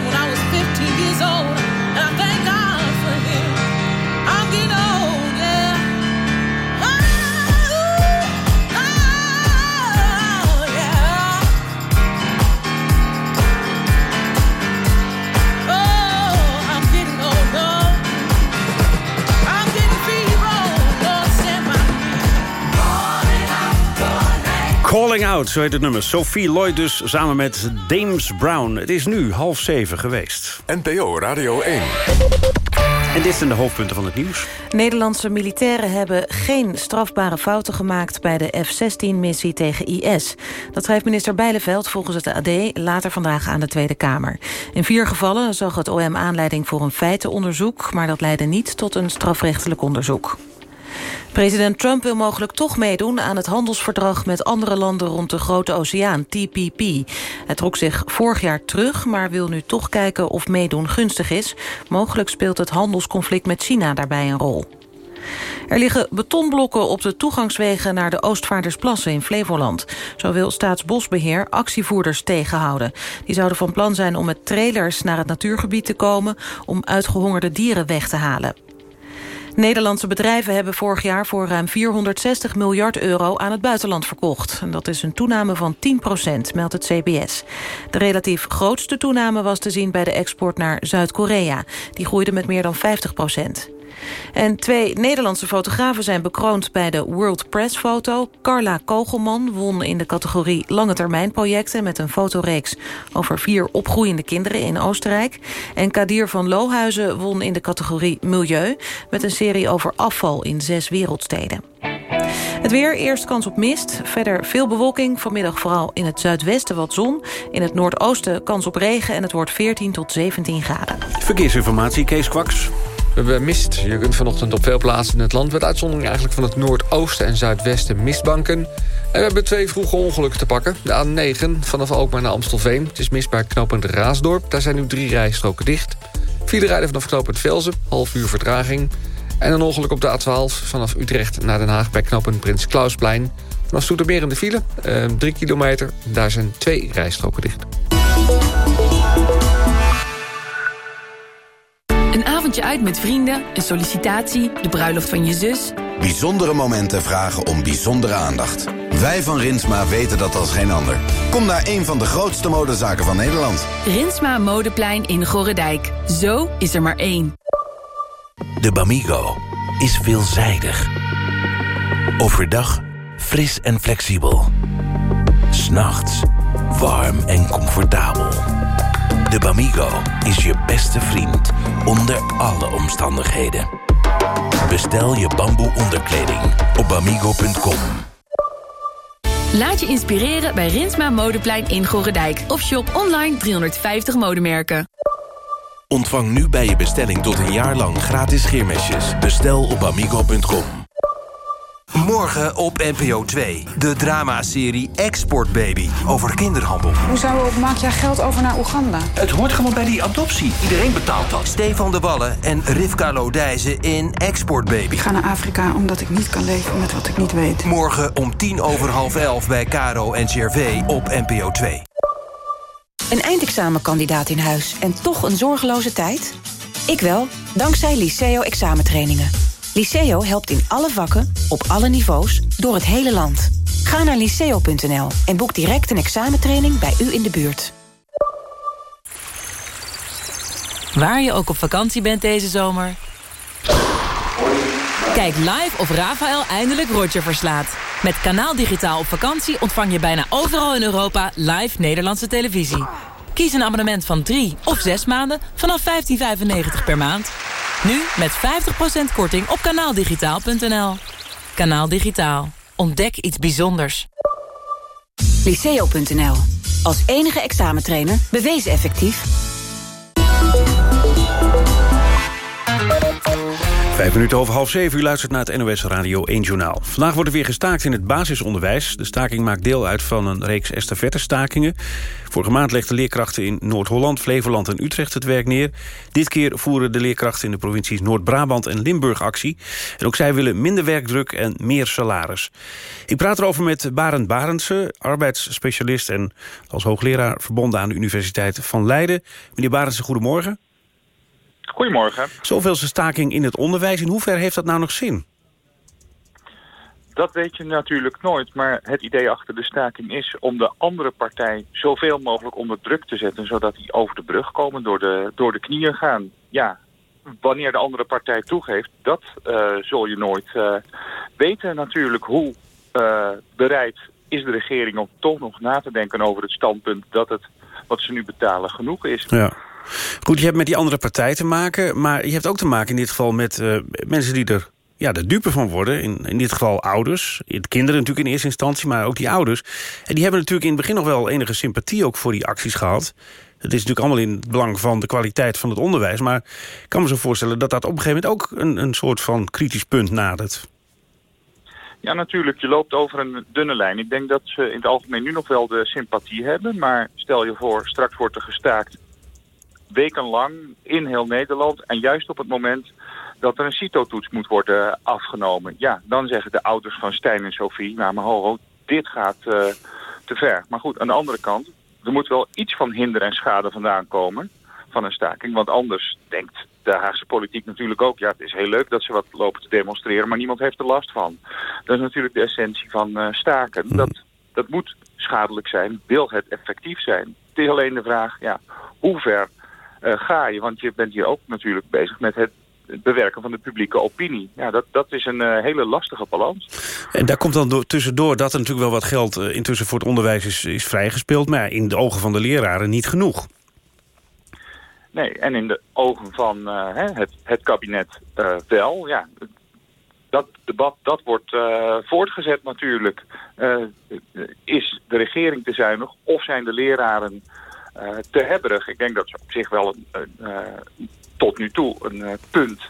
When I was Calling Out, zo heet het nummer. Sophie Lloyd dus samen met James Brown. Het is nu half zeven geweest. NPO Radio 1. En dit zijn de hoofdpunten van het nieuws. Nederlandse militairen hebben geen strafbare fouten gemaakt... bij de F-16-missie tegen IS. Dat schrijft minister Bijleveld volgens het AD later vandaag aan de Tweede Kamer. In vier gevallen zag het OM aanleiding voor een feitenonderzoek... maar dat leidde niet tot een strafrechtelijk onderzoek. President Trump wil mogelijk toch meedoen aan het handelsverdrag met andere landen rond de Grote Oceaan, TPP. Hij trok zich vorig jaar terug, maar wil nu toch kijken of meedoen gunstig is. Mogelijk speelt het handelsconflict met China daarbij een rol. Er liggen betonblokken op de toegangswegen naar de Oostvaardersplassen in Flevoland. Zo wil Staatsbosbeheer actievoerders tegenhouden. Die zouden van plan zijn om met trailers naar het natuurgebied te komen... om uitgehongerde dieren weg te halen. Nederlandse bedrijven hebben vorig jaar voor ruim 460 miljard euro aan het buitenland verkocht. En dat is een toename van 10 procent, meldt het CBS. De relatief grootste toename was te zien bij de export naar Zuid-Korea. Die groeide met meer dan 50 procent. En twee Nederlandse fotografen zijn bekroond bij de World Press Foto. Carla Kogelman won in de categorie Lange Termijn Projecten... met een fotoreeks over vier opgroeiende kinderen in Oostenrijk. En Kadir van Lohuizen won in de categorie Milieu... met een serie over afval in zes wereldsteden. Het weer, eerst kans op mist. Verder veel bewolking, vanmiddag vooral in het zuidwesten wat zon. In het noordoosten kans op regen en het wordt 14 tot 17 graden. Verkeersinformatie, Kees Kwaks. Mist. Je kunt vanochtend op veel plaatsen in het land... met uitzondering eigenlijk van het noordoosten en zuidwesten mistbanken. En we hebben twee vroege ongelukken te pakken. De A9 vanaf Alkmaar naar Amstelveen. Het is misbaar knooppunt Raasdorp. Daar zijn nu drie rijstroken dicht. Vierde rijden vanaf knooppunt Velzen. Half uur vertraging. En een ongeluk op de A12 vanaf Utrecht naar Den Haag... bij knooppunt Prins Klausplein. Vanaf Soetermeer in de file. Eh, drie kilometer. Daar zijn twee rijstroken dicht. Een avondje uit met vrienden, een sollicitatie, de bruiloft van je zus. Bijzondere momenten vragen om bijzondere aandacht. Wij van Rinsma weten dat als geen ander. Kom naar een van de grootste modezaken van Nederland. Rinsma Modeplein in Gorredijk. Zo is er maar één. De Bamigo is veelzijdig. Overdag fris en flexibel. S'nachts warm en comfortabel. De Bamigo is je beste vriend onder alle omstandigheden. Bestel je bamboe onderkleding op bamigo.com. Laat je inspireren bij Rinsma Modeplein in Gorredijk. Of shop online 350 modemerken. Ontvang nu bij je bestelling tot een jaar lang gratis scheermesjes. Bestel op amigo.com. Morgen op NPO 2. De dramaserie Export Baby over kinderhandel. Hoezo maak jij geld over naar Oeganda? Het hoort gewoon bij die adoptie. Iedereen betaalt dat. Stefan de Wallen en Rivka Lodijzen in Export Baby. Ik ga naar Afrika omdat ik niet kan leven met wat ik niet weet. Morgen om tien over half elf bij Caro en CRV op NPO 2. Een eindexamenkandidaat in huis en toch een zorgeloze tijd? Ik wel, dankzij Liceo examentrainingen. Liceo helpt in alle vakken, op alle niveaus, door het hele land. Ga naar liceo.nl en boek direct een examentraining bij u in de buurt. Waar je ook op vakantie bent deze zomer. Kijk live of Rafael eindelijk Roger verslaat. Met Kanaal Digitaal op vakantie ontvang je bijna overal in Europa live Nederlandse televisie. Kies een abonnement van 3 of 6 maanden vanaf 15,95 per maand. Nu met 50% korting op kanaaldigitaal.nl. Kanaal Digitaal. Ontdek iets bijzonders. Liceo.nl. Als enige examentrainer bewezen effectief. Vijf minuten over half zeven, u luistert naar het NOS Radio 1 Journaal. Vandaag wordt er weer gestaakt in het basisonderwijs. De staking maakt deel uit van een reeks estafette-stakingen. Vorige maand legden leerkrachten in Noord-Holland, Flevoland en Utrecht het werk neer. Dit keer voeren de leerkrachten in de provincies Noord-Brabant en Limburg actie. En ook zij willen minder werkdruk en meer salaris. Ik praat erover met Barend Barendse, arbeidsspecialist... en als hoogleraar verbonden aan de Universiteit van Leiden. Meneer Barendse, goedemorgen. Goedemorgen. Zoveelste staking in het onderwijs. In hoeverre heeft dat nou nog zin? Dat weet je natuurlijk nooit, maar het idee achter de staking is om de andere partij zoveel mogelijk onder druk te zetten, zodat die over de brug komen, door de, door de knieën gaan. Ja, wanneer de andere partij toegeeft, dat uh, zul je nooit uh, weten natuurlijk. Hoe uh, bereid is de regering om toch nog na te denken over het standpunt dat het wat ze nu betalen genoeg is. Ja. Goed, je hebt met die andere partij te maken... maar je hebt ook te maken in dit geval met uh, mensen die er ja, de dupe van worden. In, in dit geval ouders. Kinderen natuurlijk in eerste instantie, maar ook die ouders. En die hebben natuurlijk in het begin nog wel enige sympathie... ook voor die acties gehad. Het is natuurlijk allemaal in het belang van de kwaliteit van het onderwijs. Maar ik kan me zo voorstellen dat dat op een gegeven moment... ook een, een soort van kritisch punt nadert. Ja, natuurlijk. Je loopt over een dunne lijn. Ik denk dat ze in het algemeen nu nog wel de sympathie hebben. Maar stel je voor, straks wordt er gestaakt wekenlang in heel Nederland. En juist op het moment dat er een CITO-toets moet worden afgenomen. Ja, dan zeggen de ouders van Stijn en Sophie, nou maar ho, ho dit gaat uh, te ver. Maar goed, aan de andere kant, er moet wel iets van hinder en schade vandaan komen van een staking. Want anders denkt de Haagse politiek natuurlijk ook... ja, het is heel leuk dat ze wat lopen te demonstreren... maar niemand heeft er last van. Dat is natuurlijk de essentie van uh, staken. Dat, dat moet schadelijk zijn, wil het effectief zijn. Het is alleen de vraag, ja, hoe ver ga je? Want je bent hier ook natuurlijk bezig met het bewerken van de publieke opinie. Ja, dat, dat is een uh, hele lastige balans. En daar komt dan door, tussendoor dat er natuurlijk wel wat geld uh, intussen voor het onderwijs is, is vrijgespeeld... maar in de ogen van de leraren niet genoeg. Nee, en in de ogen van uh, het, het kabinet wel. Ja, dat debat dat wordt voortgezet natuurlijk. is de regering te zuinig of zijn de leraren te hebberig. Ik denk dat ze op zich wel een, uh, tot nu toe een uh, punt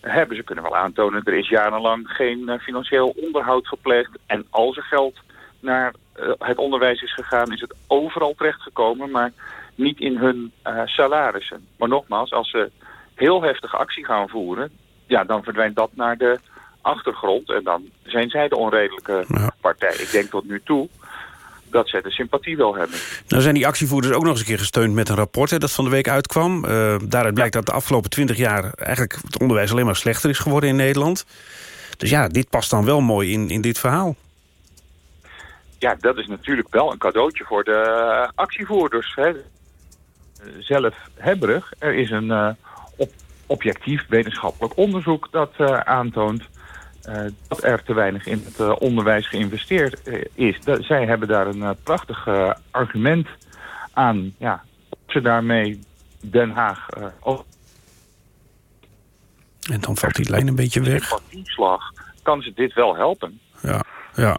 hebben. Ze kunnen wel aantonen, er is jarenlang geen financieel onderhoud gepleegd. En als er geld naar het onderwijs is gegaan, is het overal terechtgekomen, maar niet in hun salarissen. Maar nogmaals, als ze heel heftige actie gaan voeren, ja, dan verdwijnt dat naar de achtergrond. En dan zijn zij de onredelijke partij. Ik denk tot nu toe dat zij de sympathie wel hebben. Nou zijn die actievoerders ook nog eens een keer gesteund met een rapport... Hè, dat van de week uitkwam. Uh, daaruit blijkt dat de afgelopen twintig jaar... eigenlijk het onderwijs alleen maar slechter is geworden in Nederland. Dus ja, dit past dan wel mooi in, in dit verhaal. Ja, dat is natuurlijk wel een cadeautje voor de actievoerders. Hè. Zelf hebberig. Er is een uh, op objectief wetenschappelijk onderzoek dat uh, aantoont dat er te weinig in het uh, onderwijs geïnvesteerd uh, is. Dat, zij hebben daar een prachtig argument aan. Ja, ze daarmee Den Haag... En dan valt die lijn een beetje weg. Van die slag kan ze dit wel helpen. Ja, ja.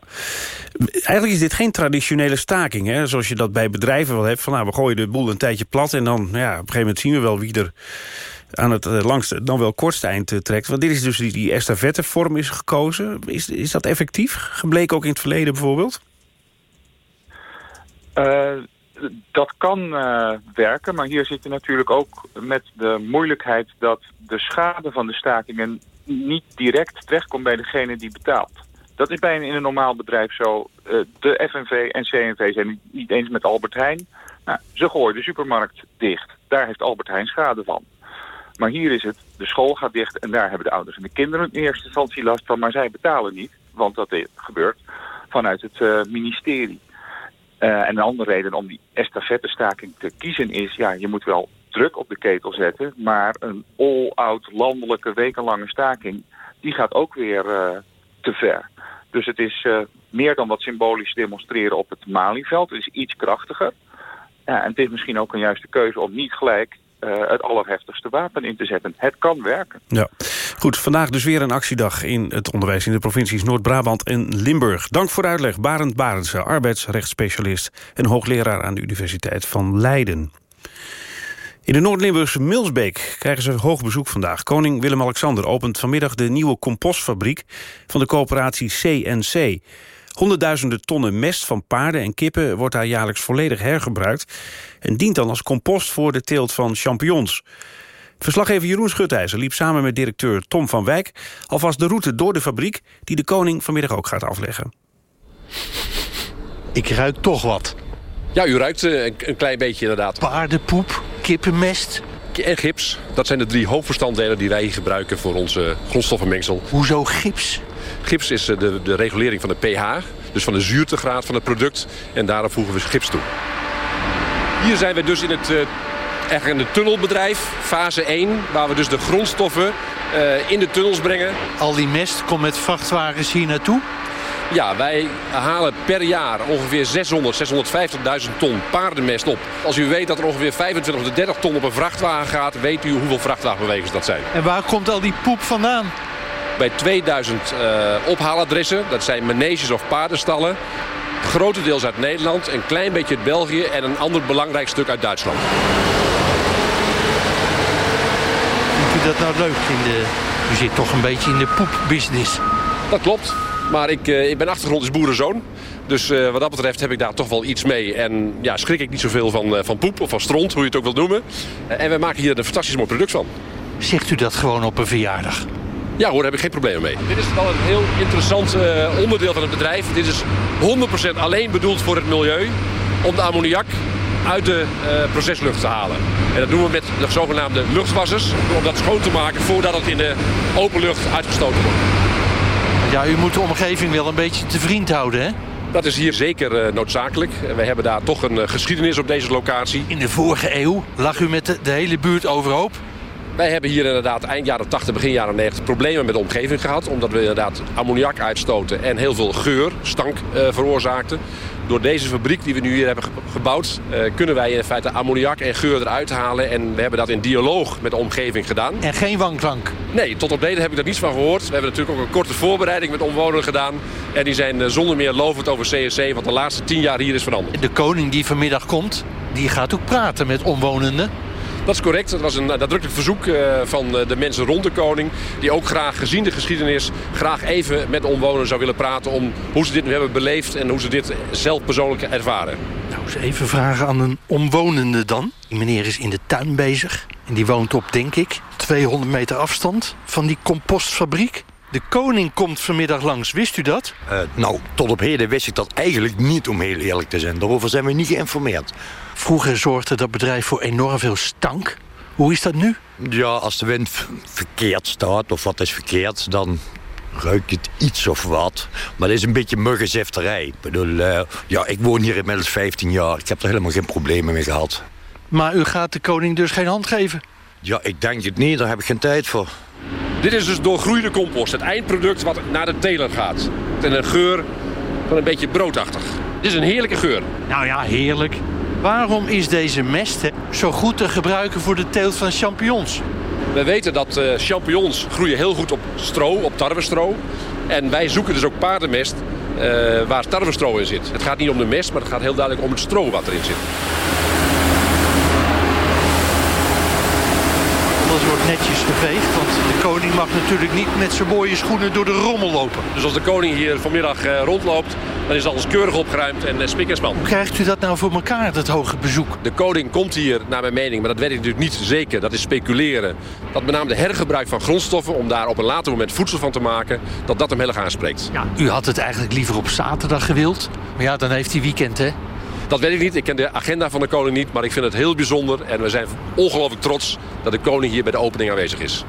Eigenlijk is dit geen traditionele staking, hè? zoals je dat bij bedrijven wel hebt. Van, nou, we gooien de boel een tijdje plat en dan ja, op een gegeven moment zien we wel wie er aan het langste, dan wel kortste eind trekt. Want dit is dus die, die estafette-vorm is gekozen. Is, is dat effectief? Gebleken ook in het verleden bijvoorbeeld? Uh, dat kan werken, maar hier zit je natuurlijk ook met de moeilijkheid... dat de schade van de stakingen niet direct terechtkomt bij degene die betaalt. Dat is bij in een normaal bedrijf zo. De FNV en CNV zijn niet, niet eens met Albert Heijn. Nou, ze gooien de supermarkt dicht. Daar heeft Albert Heijn schade van. Maar hier is het, de school gaat dicht en daar hebben de ouders en de kinderen in eerste instantie last van. Maar zij betalen niet, want dat gebeurt vanuit het uh, ministerie. Uh, en een andere reden om die estafettestaking te kiezen is... ja, je moet wel druk op de ketel zetten... maar een all-out landelijke wekenlange staking... die gaat ook weer uh, te ver. Dus het is meer dan wat symbolisch demonstreren op het Malieveld. Het is iets krachtiger. En het is misschien ook een juiste keuze om niet gelijk uh, het allerheftigste wapen in te zetten. Het kan werken. Ja. Goed, vandaag dus weer een actiedag in het onderwijs... in de provincies Noord-Brabant en Limburg. Dank voor uitleg, Barend Barendse, arbeidsrechtsspecialist... en hoogleraar aan de Universiteit van Leiden. In de Noord-Limburgse Milsbeek krijgen ze hoog bezoek vandaag. Koning Willem-Alexander opent vanmiddag de nieuwe compostfabriek... van de coöperatie CNC. Honderdduizenden tonnen mest van paarden en kippen... wordt daar jaarlijks volledig hergebruikt... en dient dan als compost voor de teelt van champignons. Verslaggever Jeroen Schutijzer liep samen met directeur Tom van Wijk... alvast de route door de fabriek die de koning vanmiddag ook gaat afleggen. Ik ruik toch wat. Ja, u ruikt eh, een, een klein beetje inderdaad. Paardenpoep, kippenmest. En gips. Dat zijn de drie hoofdbestanddelen die wij gebruiken voor onze grondstoffenmengsel. Hoezo gips? Gips is eh, de, de regulering van de pH, dus van de zuurtegraad van het product. En daarom voegen we gips toe. Hier zijn we dus in het, uh, in het tunnelbedrijf, fase 1... waar we dus de grondstoffen uh, in de tunnels brengen. Al die mest komt met vrachtwagens hier naartoe? Ja, wij halen per jaar ongeveer 600, 650.000 ton paardenmest op. Als u weet dat er ongeveer 25 tot 30 ton op een vrachtwagen gaat... weet u hoeveel vrachtwagenbewegers dat zijn. En waar komt al die poep vandaan? Bij 2000 uh, ophaaladressen, dat zijn maneges of paardenstallen. Grotendeels uit Nederland, een klein beetje uit België... en een ander belangrijk stuk uit Duitsland. Vindt u dat nou leuk? In de... U zit toch een beetje in de poepbusiness. Dat klopt. Maar ik, uh, ik ben achtergrond is boerenzoon. Dus uh, wat dat betreft heb ik daar toch wel iets mee. En ja, schrik ik niet zoveel van, uh, van poep of van stront, hoe je het ook wilt noemen. en we maken hier een fantastisch mooi product van. Zegt u dat gewoon op een verjaardag? Ja hoor, daar heb ik geen probleem mee. Dit is wel een heel interessant onderdeel van het bedrijf. Dit is 100% alleen bedoeld voor het milieu. Om de ammoniak uit de proceslucht te halen. En dat doen we met de zogenaamde luchtwassers. Om dat schoon te maken voordat het in de open lucht uitgestoten wordt. Ja, u moet de omgeving wel een beetje te vriend houden, hè? Dat is hier zeker uh, noodzakelijk. We hebben daar toch een geschiedenis op deze locatie. In de vorige eeuw lag u met de, de, hele buurt overhoop? Wij hebben hier inderdaad eind jaren 80, begin jaren 90 problemen met de omgeving gehad. Omdat we inderdaad ammoniak uitstoten en heel veel geur, stank uh, veroorzaakten. Door deze fabriek die we nu hier hebben gebouwd... Uh, kunnen wij in feite ammoniak en geur eruit halen. En we hebben dat in dialoog met de omgeving gedaan. En geen wanklank? Nee, tot op heden heb ik daar niets van gehoord. We hebben natuurlijk ook een korte voorbereiding met omwonenden gedaan. En die zijn uh, zonder meer lovend over CSC... wat de laatste tien jaar hier is veranderd. De koning die vanmiddag komt, die gaat ook praten met omwonenden. Dat is correct. Dat was een nadrukkelijk verzoek uh, van de mensen rond de koning. Die ook graag, gezien de geschiedenis, graag even met de omwonenden zou willen praten... om hoe ze dit nu hebben beleefd en hoe ze dit zelf persoonlijk ervaren. Nou, eens even vragen aan een omwonende dan. Die meneer is in de tuin bezig. En die woont op, denk ik, 200 meter afstand van die compostfabriek. De koning komt vanmiddag langs, wist u dat? Uh, nou, tot op heden wist ik dat eigenlijk niet, om heel eerlijk te zijn. Daarover zijn we niet geïnformeerd. Vroeger zorgde dat bedrijf voor enorm veel stank. Hoe is dat nu? Ja, als de wind verkeerd staat, of wat is verkeerd, dan ruikt het iets of wat. Maar dat is een beetje muggenzifterij. Ik bedoel, uh, ja, ik woon hier inmiddels 15 jaar. Ik heb er helemaal geen problemen mee gehad. Maar u gaat de koning dus geen hand geven? Ja, ik denk het niet. Daar heb ik geen tijd voor. Dit is dus doorgroeide compost. Het eindproduct wat naar de teler gaat. En een geur van een beetje broodachtig. Dit is een heerlijke geur. Nou ja, heerlijk. Waarom is deze mest zo goed te gebruiken voor de teelt van champignons? We weten dat uh, champignons groeien heel goed op stro, op tarwestro. En wij zoeken dus ook paardenmest uh, waar tarwestro in zit. Het gaat niet om de mest, maar het gaat heel duidelijk om het stro wat erin zit. Alles wordt netjes geveegd, want de koning mag natuurlijk niet met zijn mooie schoenen door de rommel lopen. Dus als de koning hier vanmiddag uh, rondloopt, dan is alles keurig opgeruimd en uh, spik en span. Hoe krijgt u dat nou voor elkaar, dat hoge bezoek? De koning komt hier, naar mijn mening, maar dat weet ik natuurlijk niet zeker. Dat is speculeren. Dat met name de hergebruik van grondstoffen, om daar op een later moment voedsel van te maken, dat dat hem heel erg aanspreekt. Ja, u had het eigenlijk liever op zaterdag gewild. Maar ja, dan heeft hij weekend, hè? Dat weet ik niet. Ik ken de agenda van de koning niet. Maar ik vind het heel bijzonder. En we zijn ongelooflijk trots dat de koning hier bij de opening aanwezig is.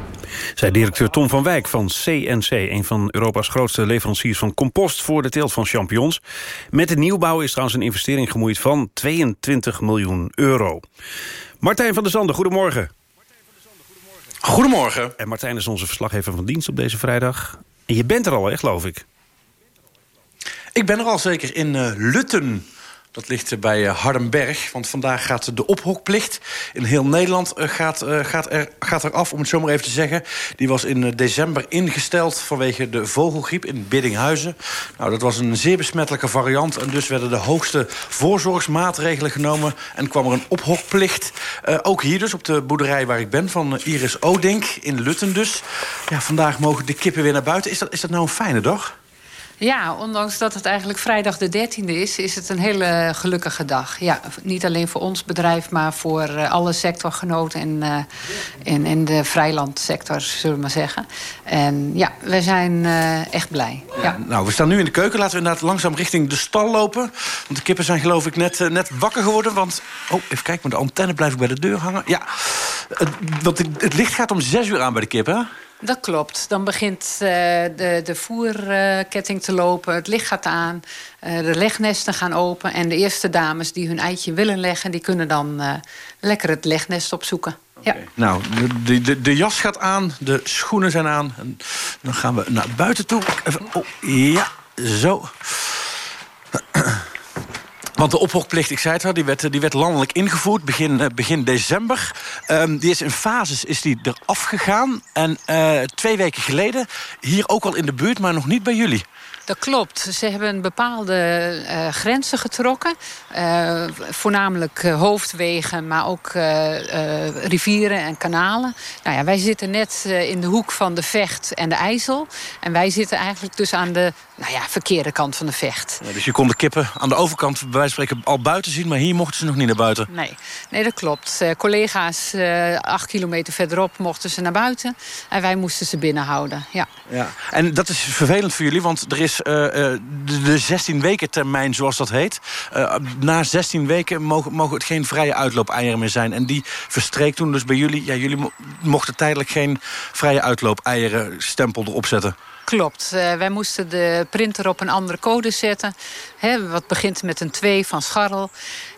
Zei directeur Tom van Wijk van CNC... een van Europa's grootste leveranciers van compost... voor de teelt van champignons. Met de nieuwbouw is trouwens een investering gemoeid van 22 miljoen euro. Martijn van der Zanden, goedemorgen. Goedemorgen. En Martijn is onze verslaggever van dienst op deze vrijdag. En je bent er al, hè, geloof ik? Ik ben er al zeker in uh, Lutten Dat ligt eh, bij eh, Hardenberg, want vandaag gaat de ophokplicht in heel Nederland uh, gaat, uh, gaat, er, gaat er af, om het zo maar even te zeggen. Die was in december ingesteld vanwege de vogelgriep in Biddinghuizen. Nou, dat was een zeer besmettelijke variant en dus werden de hoogste voorzorgsmaatregelen genomen en kwam er een ophokplicht. Ook hier dus, op de boerderij waar ik ben, van Iris Odink in Lutten dus. Ja, vandaag mogen de kippen weer naar buiten. Is dat, is dat nou een fijne dag? Ja, ondanks dat het eigenlijk vrijdag de 13e is, is het een hele gelukkige dag. Ja, niet alleen voor ons bedrijf, maar voor uh, alle sectorgenoten en in, in de vrijlandsector, zullen we maar zeggen. En ja, wij zijn uh, echt blij. Ja. Nou, we staan nu in de keuken. Laten we inderdaad langzaam richting de stal lopen. Want de kippen zijn geloof ik net, net wakker geworden. Want, oh, even kijken, maar de antenne blijft bij de deur hangen. Ja, want het licht gaat om zes uur aan bij de kippen, dat klopt. Dan begint uh, de, de voerketting te lopen, het licht gaat aan, uh, de legnesten gaan open... en de eerste dames die hun eitje willen leggen... die kunnen dan lekker het legnest opzoeken. Ja. Nou, de, de, de jas gaat aan, de schoenen zijn aan. Dan gaan we naar buiten toe. Even, oh, ja, zo. *clears throat* Want de ophokplicht, ik zei het al, die werd, die werd landelijk ingevoerd begin, begin december. Um, die is in fases is die eraf gegaan. En uh, twee weken geleden, hier ook al in de buurt, maar nog niet bij jullie. Dat klopt. Ze hebben bepaalde uh, grenzen getrokken. Uh, voornamelijk uh, hoofdwegen, maar ook rivieren en kanalen. Nou ja, wij zitten net in de hoek van de Vecht en de IJssel. En wij zitten eigenlijk dus aan de nou ja, verkeerde kant van de Vecht. Ja, dus je kon de kippen aan de overkant bij wijze van spreken al buiten zien... maar hier mochten ze nog niet naar buiten? Nee, nee dat klopt. collega's acht kilometer verderop mochten ze naar buiten. En wij moesten ze binnenhouden, ja. ja. En dat is vervelend voor jullie, want er is uh, de, de 16 weken termijn, zoals dat heet. Uh, na 16 weken mogen, mogen het geen vrije uitloop-eieren meer zijn. En die verstreek toen dus bij jullie. Ja, jullie mo mochten tijdelijk geen vrije uitloop-eieren stempel erop zetten. Klopt. Uh, wij moesten de printer op een andere code zetten. Wat begint met een 2 van scharrel.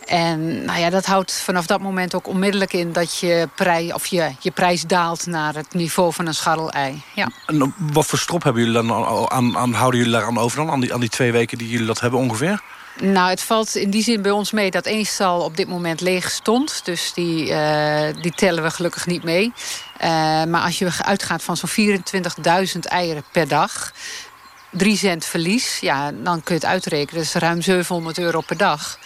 En nou ja, dat houdt vanaf dat moment ook onmiddellijk in... dat je, prij, of je, je prijs daalt naar het niveau van een scharrel-ei. Ja. En wat voor strop hebben jullie dan aan, aan, houden jullie daaraan over dan? Aan die, aan die twee weken die jullie dat hebben ongeveer? Nou, het valt in die zin bij ons mee dat één stal op dit moment leeg stond. Dus die, uh, die tellen we gelukkig niet mee. Uh, maar als je uitgaat van zo'n 24.000 eieren per dag... 3 cent verlies, ja, dan kun je het uitrekenen. Dat is ruim 700 euro per dag.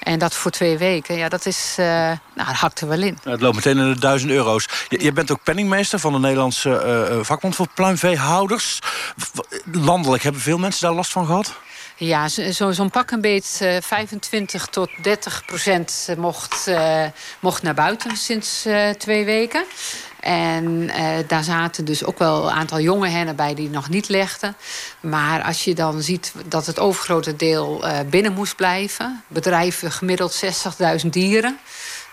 En dat voor twee weken, ja, dat is, uh, nou, hakt er wel in. Het loopt meteen in de duizend euro's. Je, bent ook penningmeester van de Nederlandse vakbond voor pluimveehouders. Landelijk hebben veel mensen daar last van gehad? Ja, zo'n zo pak een beet uh, 25 tot 30 procent mocht, uh, mocht naar buiten sinds twee weken. En daar zaten dus ook wel een aantal jonge hennen bij die nog niet legden. Maar als je dan ziet dat het overgrote deel binnen moest blijven... bedrijven gemiddeld 60.000 dieren...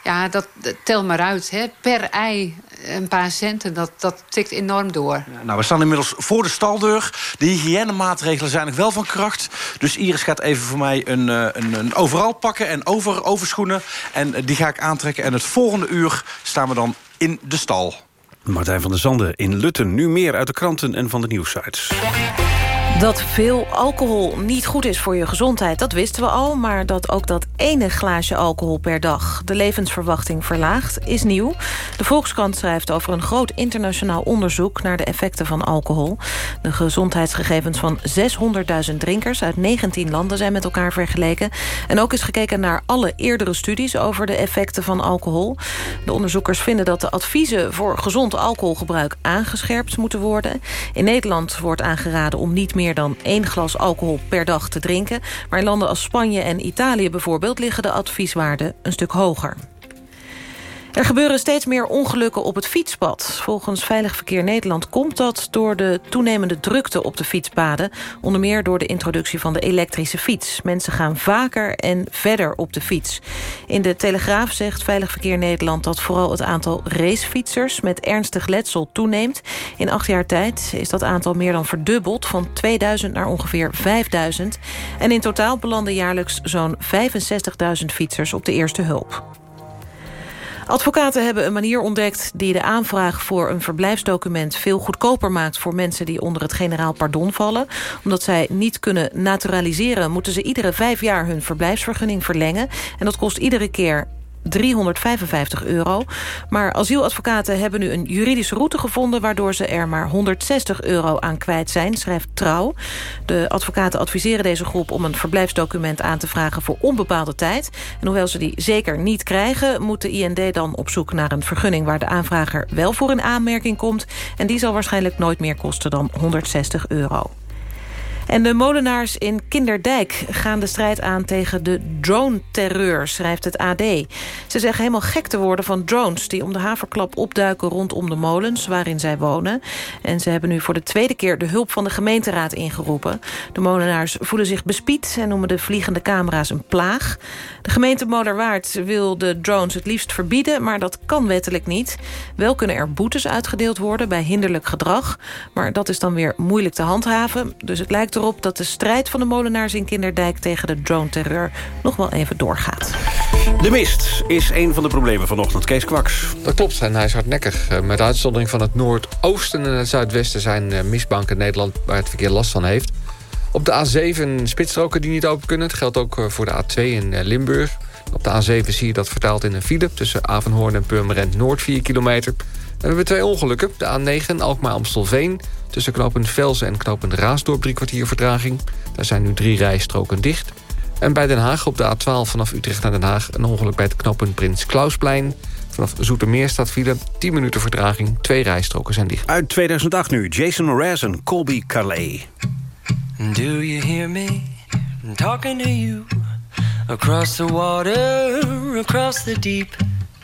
Ja, dat, dat, tel maar uit. Hè. Per ei een paar centen, dat, dat tikt enorm door. Ja, nou, we staan inmiddels voor de staldeur. De hygiënemaatregelen zijn nog wel van kracht. Dus Iris gaat even voor mij een, een, een overal pakken en over, overschoenen. En die ga ik aantrekken. En het volgende uur staan we dan in de stal. Martijn van der Zanden in Lutten. Nu meer uit de kranten en van de nieuwsites. Dat veel alcohol niet goed is voor je gezondheid, dat wisten we al... maar dat ook dat ene glaasje alcohol per dag de levensverwachting verlaagt, is nieuw. De Volkskrant schrijft over een groot internationaal onderzoek... naar de effecten van alcohol. De gezondheidsgegevens van 600.000 drinkers uit 19 landen zijn met elkaar vergeleken. En ook is gekeken naar alle eerdere studies over de effecten van alcohol. De onderzoekers vinden dat de adviezen voor gezond alcoholgebruik aangescherpt moeten worden. In Nederland wordt aangeraden om niet meer dan één glas alcohol per dag te drinken. Maar in landen als Spanje en Italië bijvoorbeeld... liggen de advieswaarden een stuk hoger. Er gebeuren steeds meer ongelukken op het fietspad. Volgens Veilig Verkeer Nederland komt dat door de toenemende drukte op de fietspaden. Onder meer door de introductie van de elektrische fiets. Mensen gaan vaker en verder op de fiets. In de Telegraaf zegt Veilig Verkeer Nederland dat vooral het aantal racefietsers met ernstig letsel toeneemt. In acht jaar tijd is dat aantal meer dan verdubbeld van 2000 naar ongeveer 5000. En in totaal belanden jaarlijks zo'n 65.000 fietsers op de eerste hulp. Advocaten hebben een manier ontdekt die de aanvraag voor een verblijfsdocument veel goedkoper maakt voor mensen die onder het generaal pardon vallen. Omdat zij niet kunnen naturaliseren moeten ze iedere vijf jaar hun verblijfsvergunning verlengen. En dat kost iedere keer 355 euro. Maar asieladvocaten hebben nu een juridische route gevonden... waardoor ze er maar 160 euro aan kwijt zijn, schrijft Trouw. De advocaten adviseren deze groep om een verblijfsdocument aan te vragen... voor onbepaalde tijd. En hoewel ze die zeker niet krijgen... moet de IND dan op zoek naar een vergunning... waar de aanvrager wel voor in aanmerking komt. En die zal waarschijnlijk nooit meer kosten dan 160 euro. En de molenaars in Kinderdijk gaan de strijd aan tegen de drone-terreur, schrijft het AD. Ze zeggen helemaal gek te worden van drones die om de haverklap opduiken rondom de molens waarin zij wonen. En ze hebben nu voor de tweede keer de hulp van de gemeenteraad ingeroepen. De molenaars voelen zich bespied en noemen de vliegende camera's een plaag. De gemeente Moderwaard wil de drones het liefst verbieden, maar dat kan wettelijk niet. Wel kunnen er boetes uitgedeeld worden bij hinderlijk gedrag, maar dat is dan weer moeilijk te handhaven. Dus het lijkt erop dat de strijd van de molenaars in Kinderdijk... tegen de drone-terreur nog wel even doorgaat. De mist is een van de problemen vanochtend. Kees Kwaks. Dat klopt, en hij is hardnekkig. Eh, met uitzondering van het noordoosten en het zuidwesten... zijn eh, mistbanken in Nederland waar het verkeer last van heeft. Op de A7 spitsstroken die niet open kunnen. Het geldt ook eh, voor de A2 in Limburg. Op de A7 zie je dat vertaald in een file... tussen Avenhoorn en Purmerend Noord 4 kilometer... We hebben twee ongelukken. De A9 Alkmaar-Amstelveen. Tussen knooppunt Velsen en knooppunt Raasdorp drie kwartier vertraging. Daar zijn nu drie rijstroken dicht. En bij Den Haag op de A12 vanaf Utrecht naar Den Haag... een ongeluk bij het knooppunt Prins Klausplein. Vanaf Zoetermeer staat file 10 minuten vertraging. Twee rijstroken zijn dicht. Uit 2008 nu, Jason Mraz en Colby Calais. Do you hear me talking to you? Across the water, across the deep...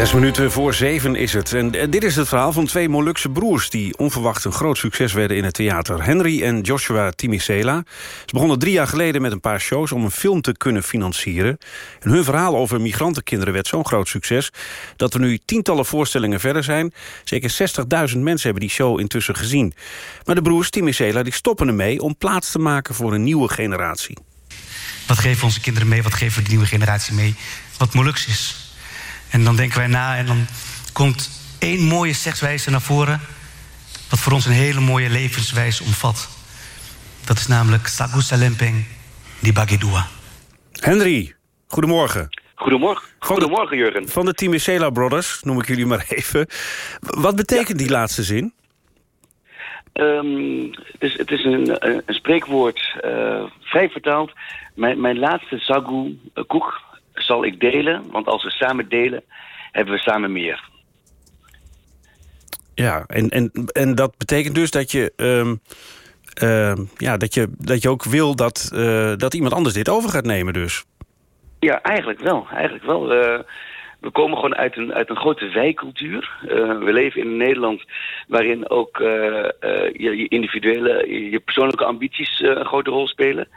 Zes minuten voor zeven is het. En eh, dit is het verhaal van twee Molukse broers... die onverwacht een groot succes werden in het theater. Henry en Joshua Timicela. Ze begonnen drie jaar geleden met een paar shows... om een film te kunnen financieren. En hun verhaal over migrantenkinderen werd zo'n groot succes... dat er nu tientallen voorstellingen verder zijn. Zeker 60.000 mensen hebben die show intussen gezien. Maar de broers Timicela die stoppen ermee... om plaats te maken voor een nieuwe generatie. Wat geven onze kinderen mee? Wat geven we de nieuwe generatie mee? Wat Moluks is. En dan denken wij na en dan komt één mooie sekswijze naar voren... wat voor ons een hele mooie levenswijze omvat. Dat is namelijk Sagu Salempeng di Bagedua. Henry, goedemorgen. Goedemorgen. Goedemorgen, Jurgen. Van de Timicela Brothers, noem ik jullie maar *laughs* even. Wat betekent die laatste zin? Ehm, het, is, het is een, een, een spreekwoord, eh, vrij vertaald. Mijn, mijn laatste Sagu eh, koek zal ik delen, want als we samen delen, hebben we samen meer. Ja, en, en, en dat betekent dus dat je, ehm, ehm, ja, dat je, dat je ook wil dat, eh, dat iemand anders dit over gaat nemen dus. Ja, eigenlijk wel. Eigenlijk wel. Eh, we komen gewoon uit een, uit een grote wijkcultuur. Uh, we leven in een Nederland waarin ook je, je, individuele, je persoonlijke ambities een grote rol spelen.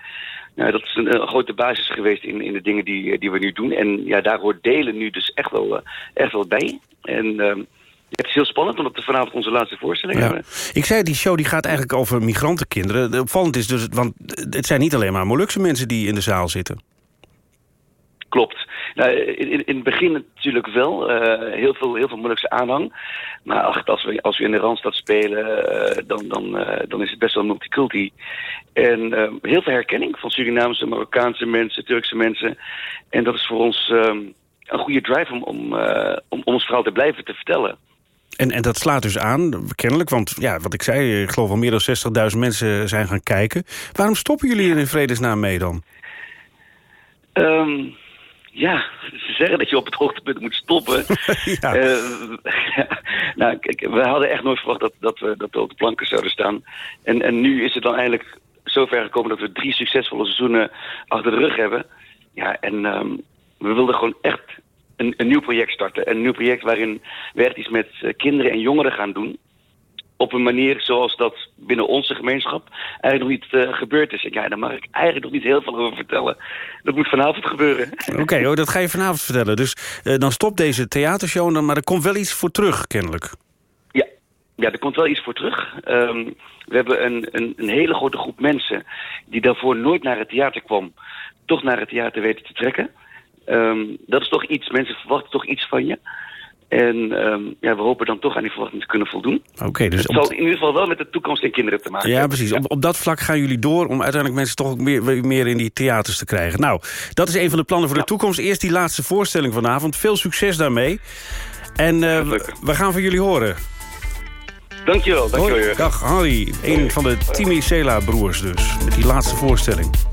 Nou, dat is een, een, grote basis geweest in, in de dingen die, die we nu doen. En ja, daar hoort delen nu dus echt wel, echt wel bij. En uh, het is heel spannend, omdat we vanavond onze laatste voorstelling ja. hebben. Ik zei, die show die gaat eigenlijk over migrantenkinderen. Opvallend is dus, want het zijn niet alleen maar Molukse mensen die in de zaal zitten. Klopt. Nou, in, in het begin natuurlijk wel. Uh, heel, veel, heel veel Molukse aanhang. Maar ach, als, we, als we in de Randstad spelen, uh, dan, dan, uh, dan is het best wel multiculti. En heel veel herkenning van Surinaamse, Marokkaanse mensen, Turkse mensen. En dat is voor ons een goede drive om, om, om, om ons verhaal te blijven te vertellen. En, en dat slaat dus aan, kennelijk, want ja, wat ik zei... ik geloof al meer dan 60.000 mensen zijn gaan kijken. Waarom stoppen jullie er in vredesnaam mee dan? Um, ja, ze zeggen dat je op het hoogtepunt moet stoppen. *laughs* ja. Uh, *laughs* nou, kijk, we hadden echt nooit verwacht dat, dat, we, dat we op de planken zouden staan. En, en nu is het dan eindelijk zover gekomen dat we drie succesvolle seizoenen achter de rug hebben. Ja, en um, we wilden gewoon echt een, een nieuw project starten. Een nieuw project waarin we echt iets met uh, kinderen en jongeren gaan doen op een manier zoals dat binnen onze gemeenschap eigenlijk nog niet uh, gebeurd is. En ja, daar mag ik eigenlijk nog niet heel veel over vertellen. Dat moet vanavond gebeuren. Oké, okay, oh, dat ga je vanavond vertellen. Dus uh, dan stopt deze theatershow, maar er komt wel iets voor terug, kennelijk. Ja, ja er komt wel iets voor terug. Um, we hebben een, een, een hele grote groep mensen die daarvoor nooit naar het theater kwam, toch naar het theater weten te trekken. Um, dat is toch iets, mensen verwachten toch iets van je. En um, ja, we hopen dan toch aan die verwachting te kunnen voldoen. Oké, okay, dus het zal in ieder geval wel met de toekomst en kinderen te maken Ja, hebben. precies. Op, op dat vlak gaan jullie door om uiteindelijk mensen toch ook meer, meer in die theaters te krijgen. Nou, dat is een van de plannen voor de toekomst. Eerst die laatste voorstelling vanavond. Veel succes daarmee. En uh, we, we gaan van jullie horen. Dankjewel, dankjewel. Hoi, dag Harry, een van de Timmy Sela broers dus. Met die laatste voorstelling.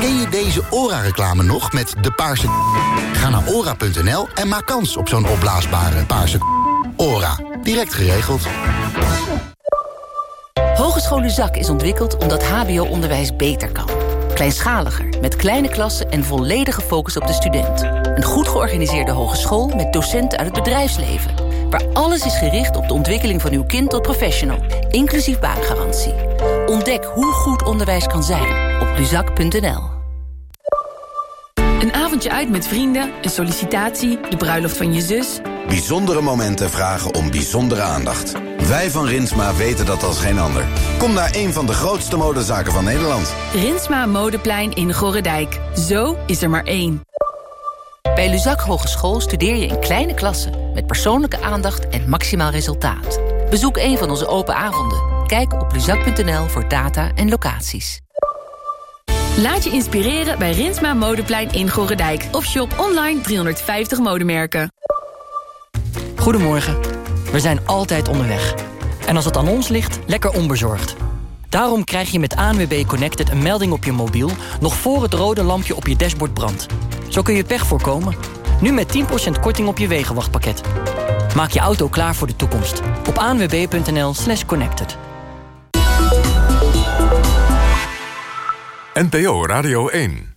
Ken je deze ORA-reclame nog met de paarse Ga naar ora.nl en maak kans op zo'n opblaasbare paarse ORA. Direct geregeld. Hogescholen Zak is ontwikkeld omdat hbo-onderwijs beter kan. Kleinschaliger, met kleine klassen en volledige focus op de student. Een goed georganiseerde hogeschool met docenten uit het bedrijfsleven. Waar alles is gericht op de ontwikkeling van uw kind tot professional. Inclusief baangarantie. Ontdek hoe goed onderwijs kan zijn op luzak.nl. Een avondje uit met vrienden, een sollicitatie, de bruiloft van je zus. Bijzondere momenten vragen om bijzondere aandacht. Wij van Rinsma weten dat als geen ander. Kom naar een van de grootste modezaken van Nederland. Rinsma Modeplein in Gorredijk. Zo is er maar één. Bij Luzak Hogeschool studeer je in kleine klassen... met persoonlijke aandacht en maximaal resultaat. Bezoek een van onze open avonden. Kijk op luzak.nl voor data en locaties. Laat je inspireren bij Rinsma Modeplein in Gorredijk. Of shop online 350 modemerken. Goedemorgen. We zijn altijd onderweg. En als het aan ons ligt, lekker onbezorgd. Daarom krijg je met ANWB Connected een melding op je mobiel... nog voor het rode lampje op je dashboard brandt. Zo kun je pech voorkomen. Nu met 10% korting op je wegenwachtpakket. Maak je auto klaar voor de toekomst. Op anwb.nl slash connected. NPO Radio 1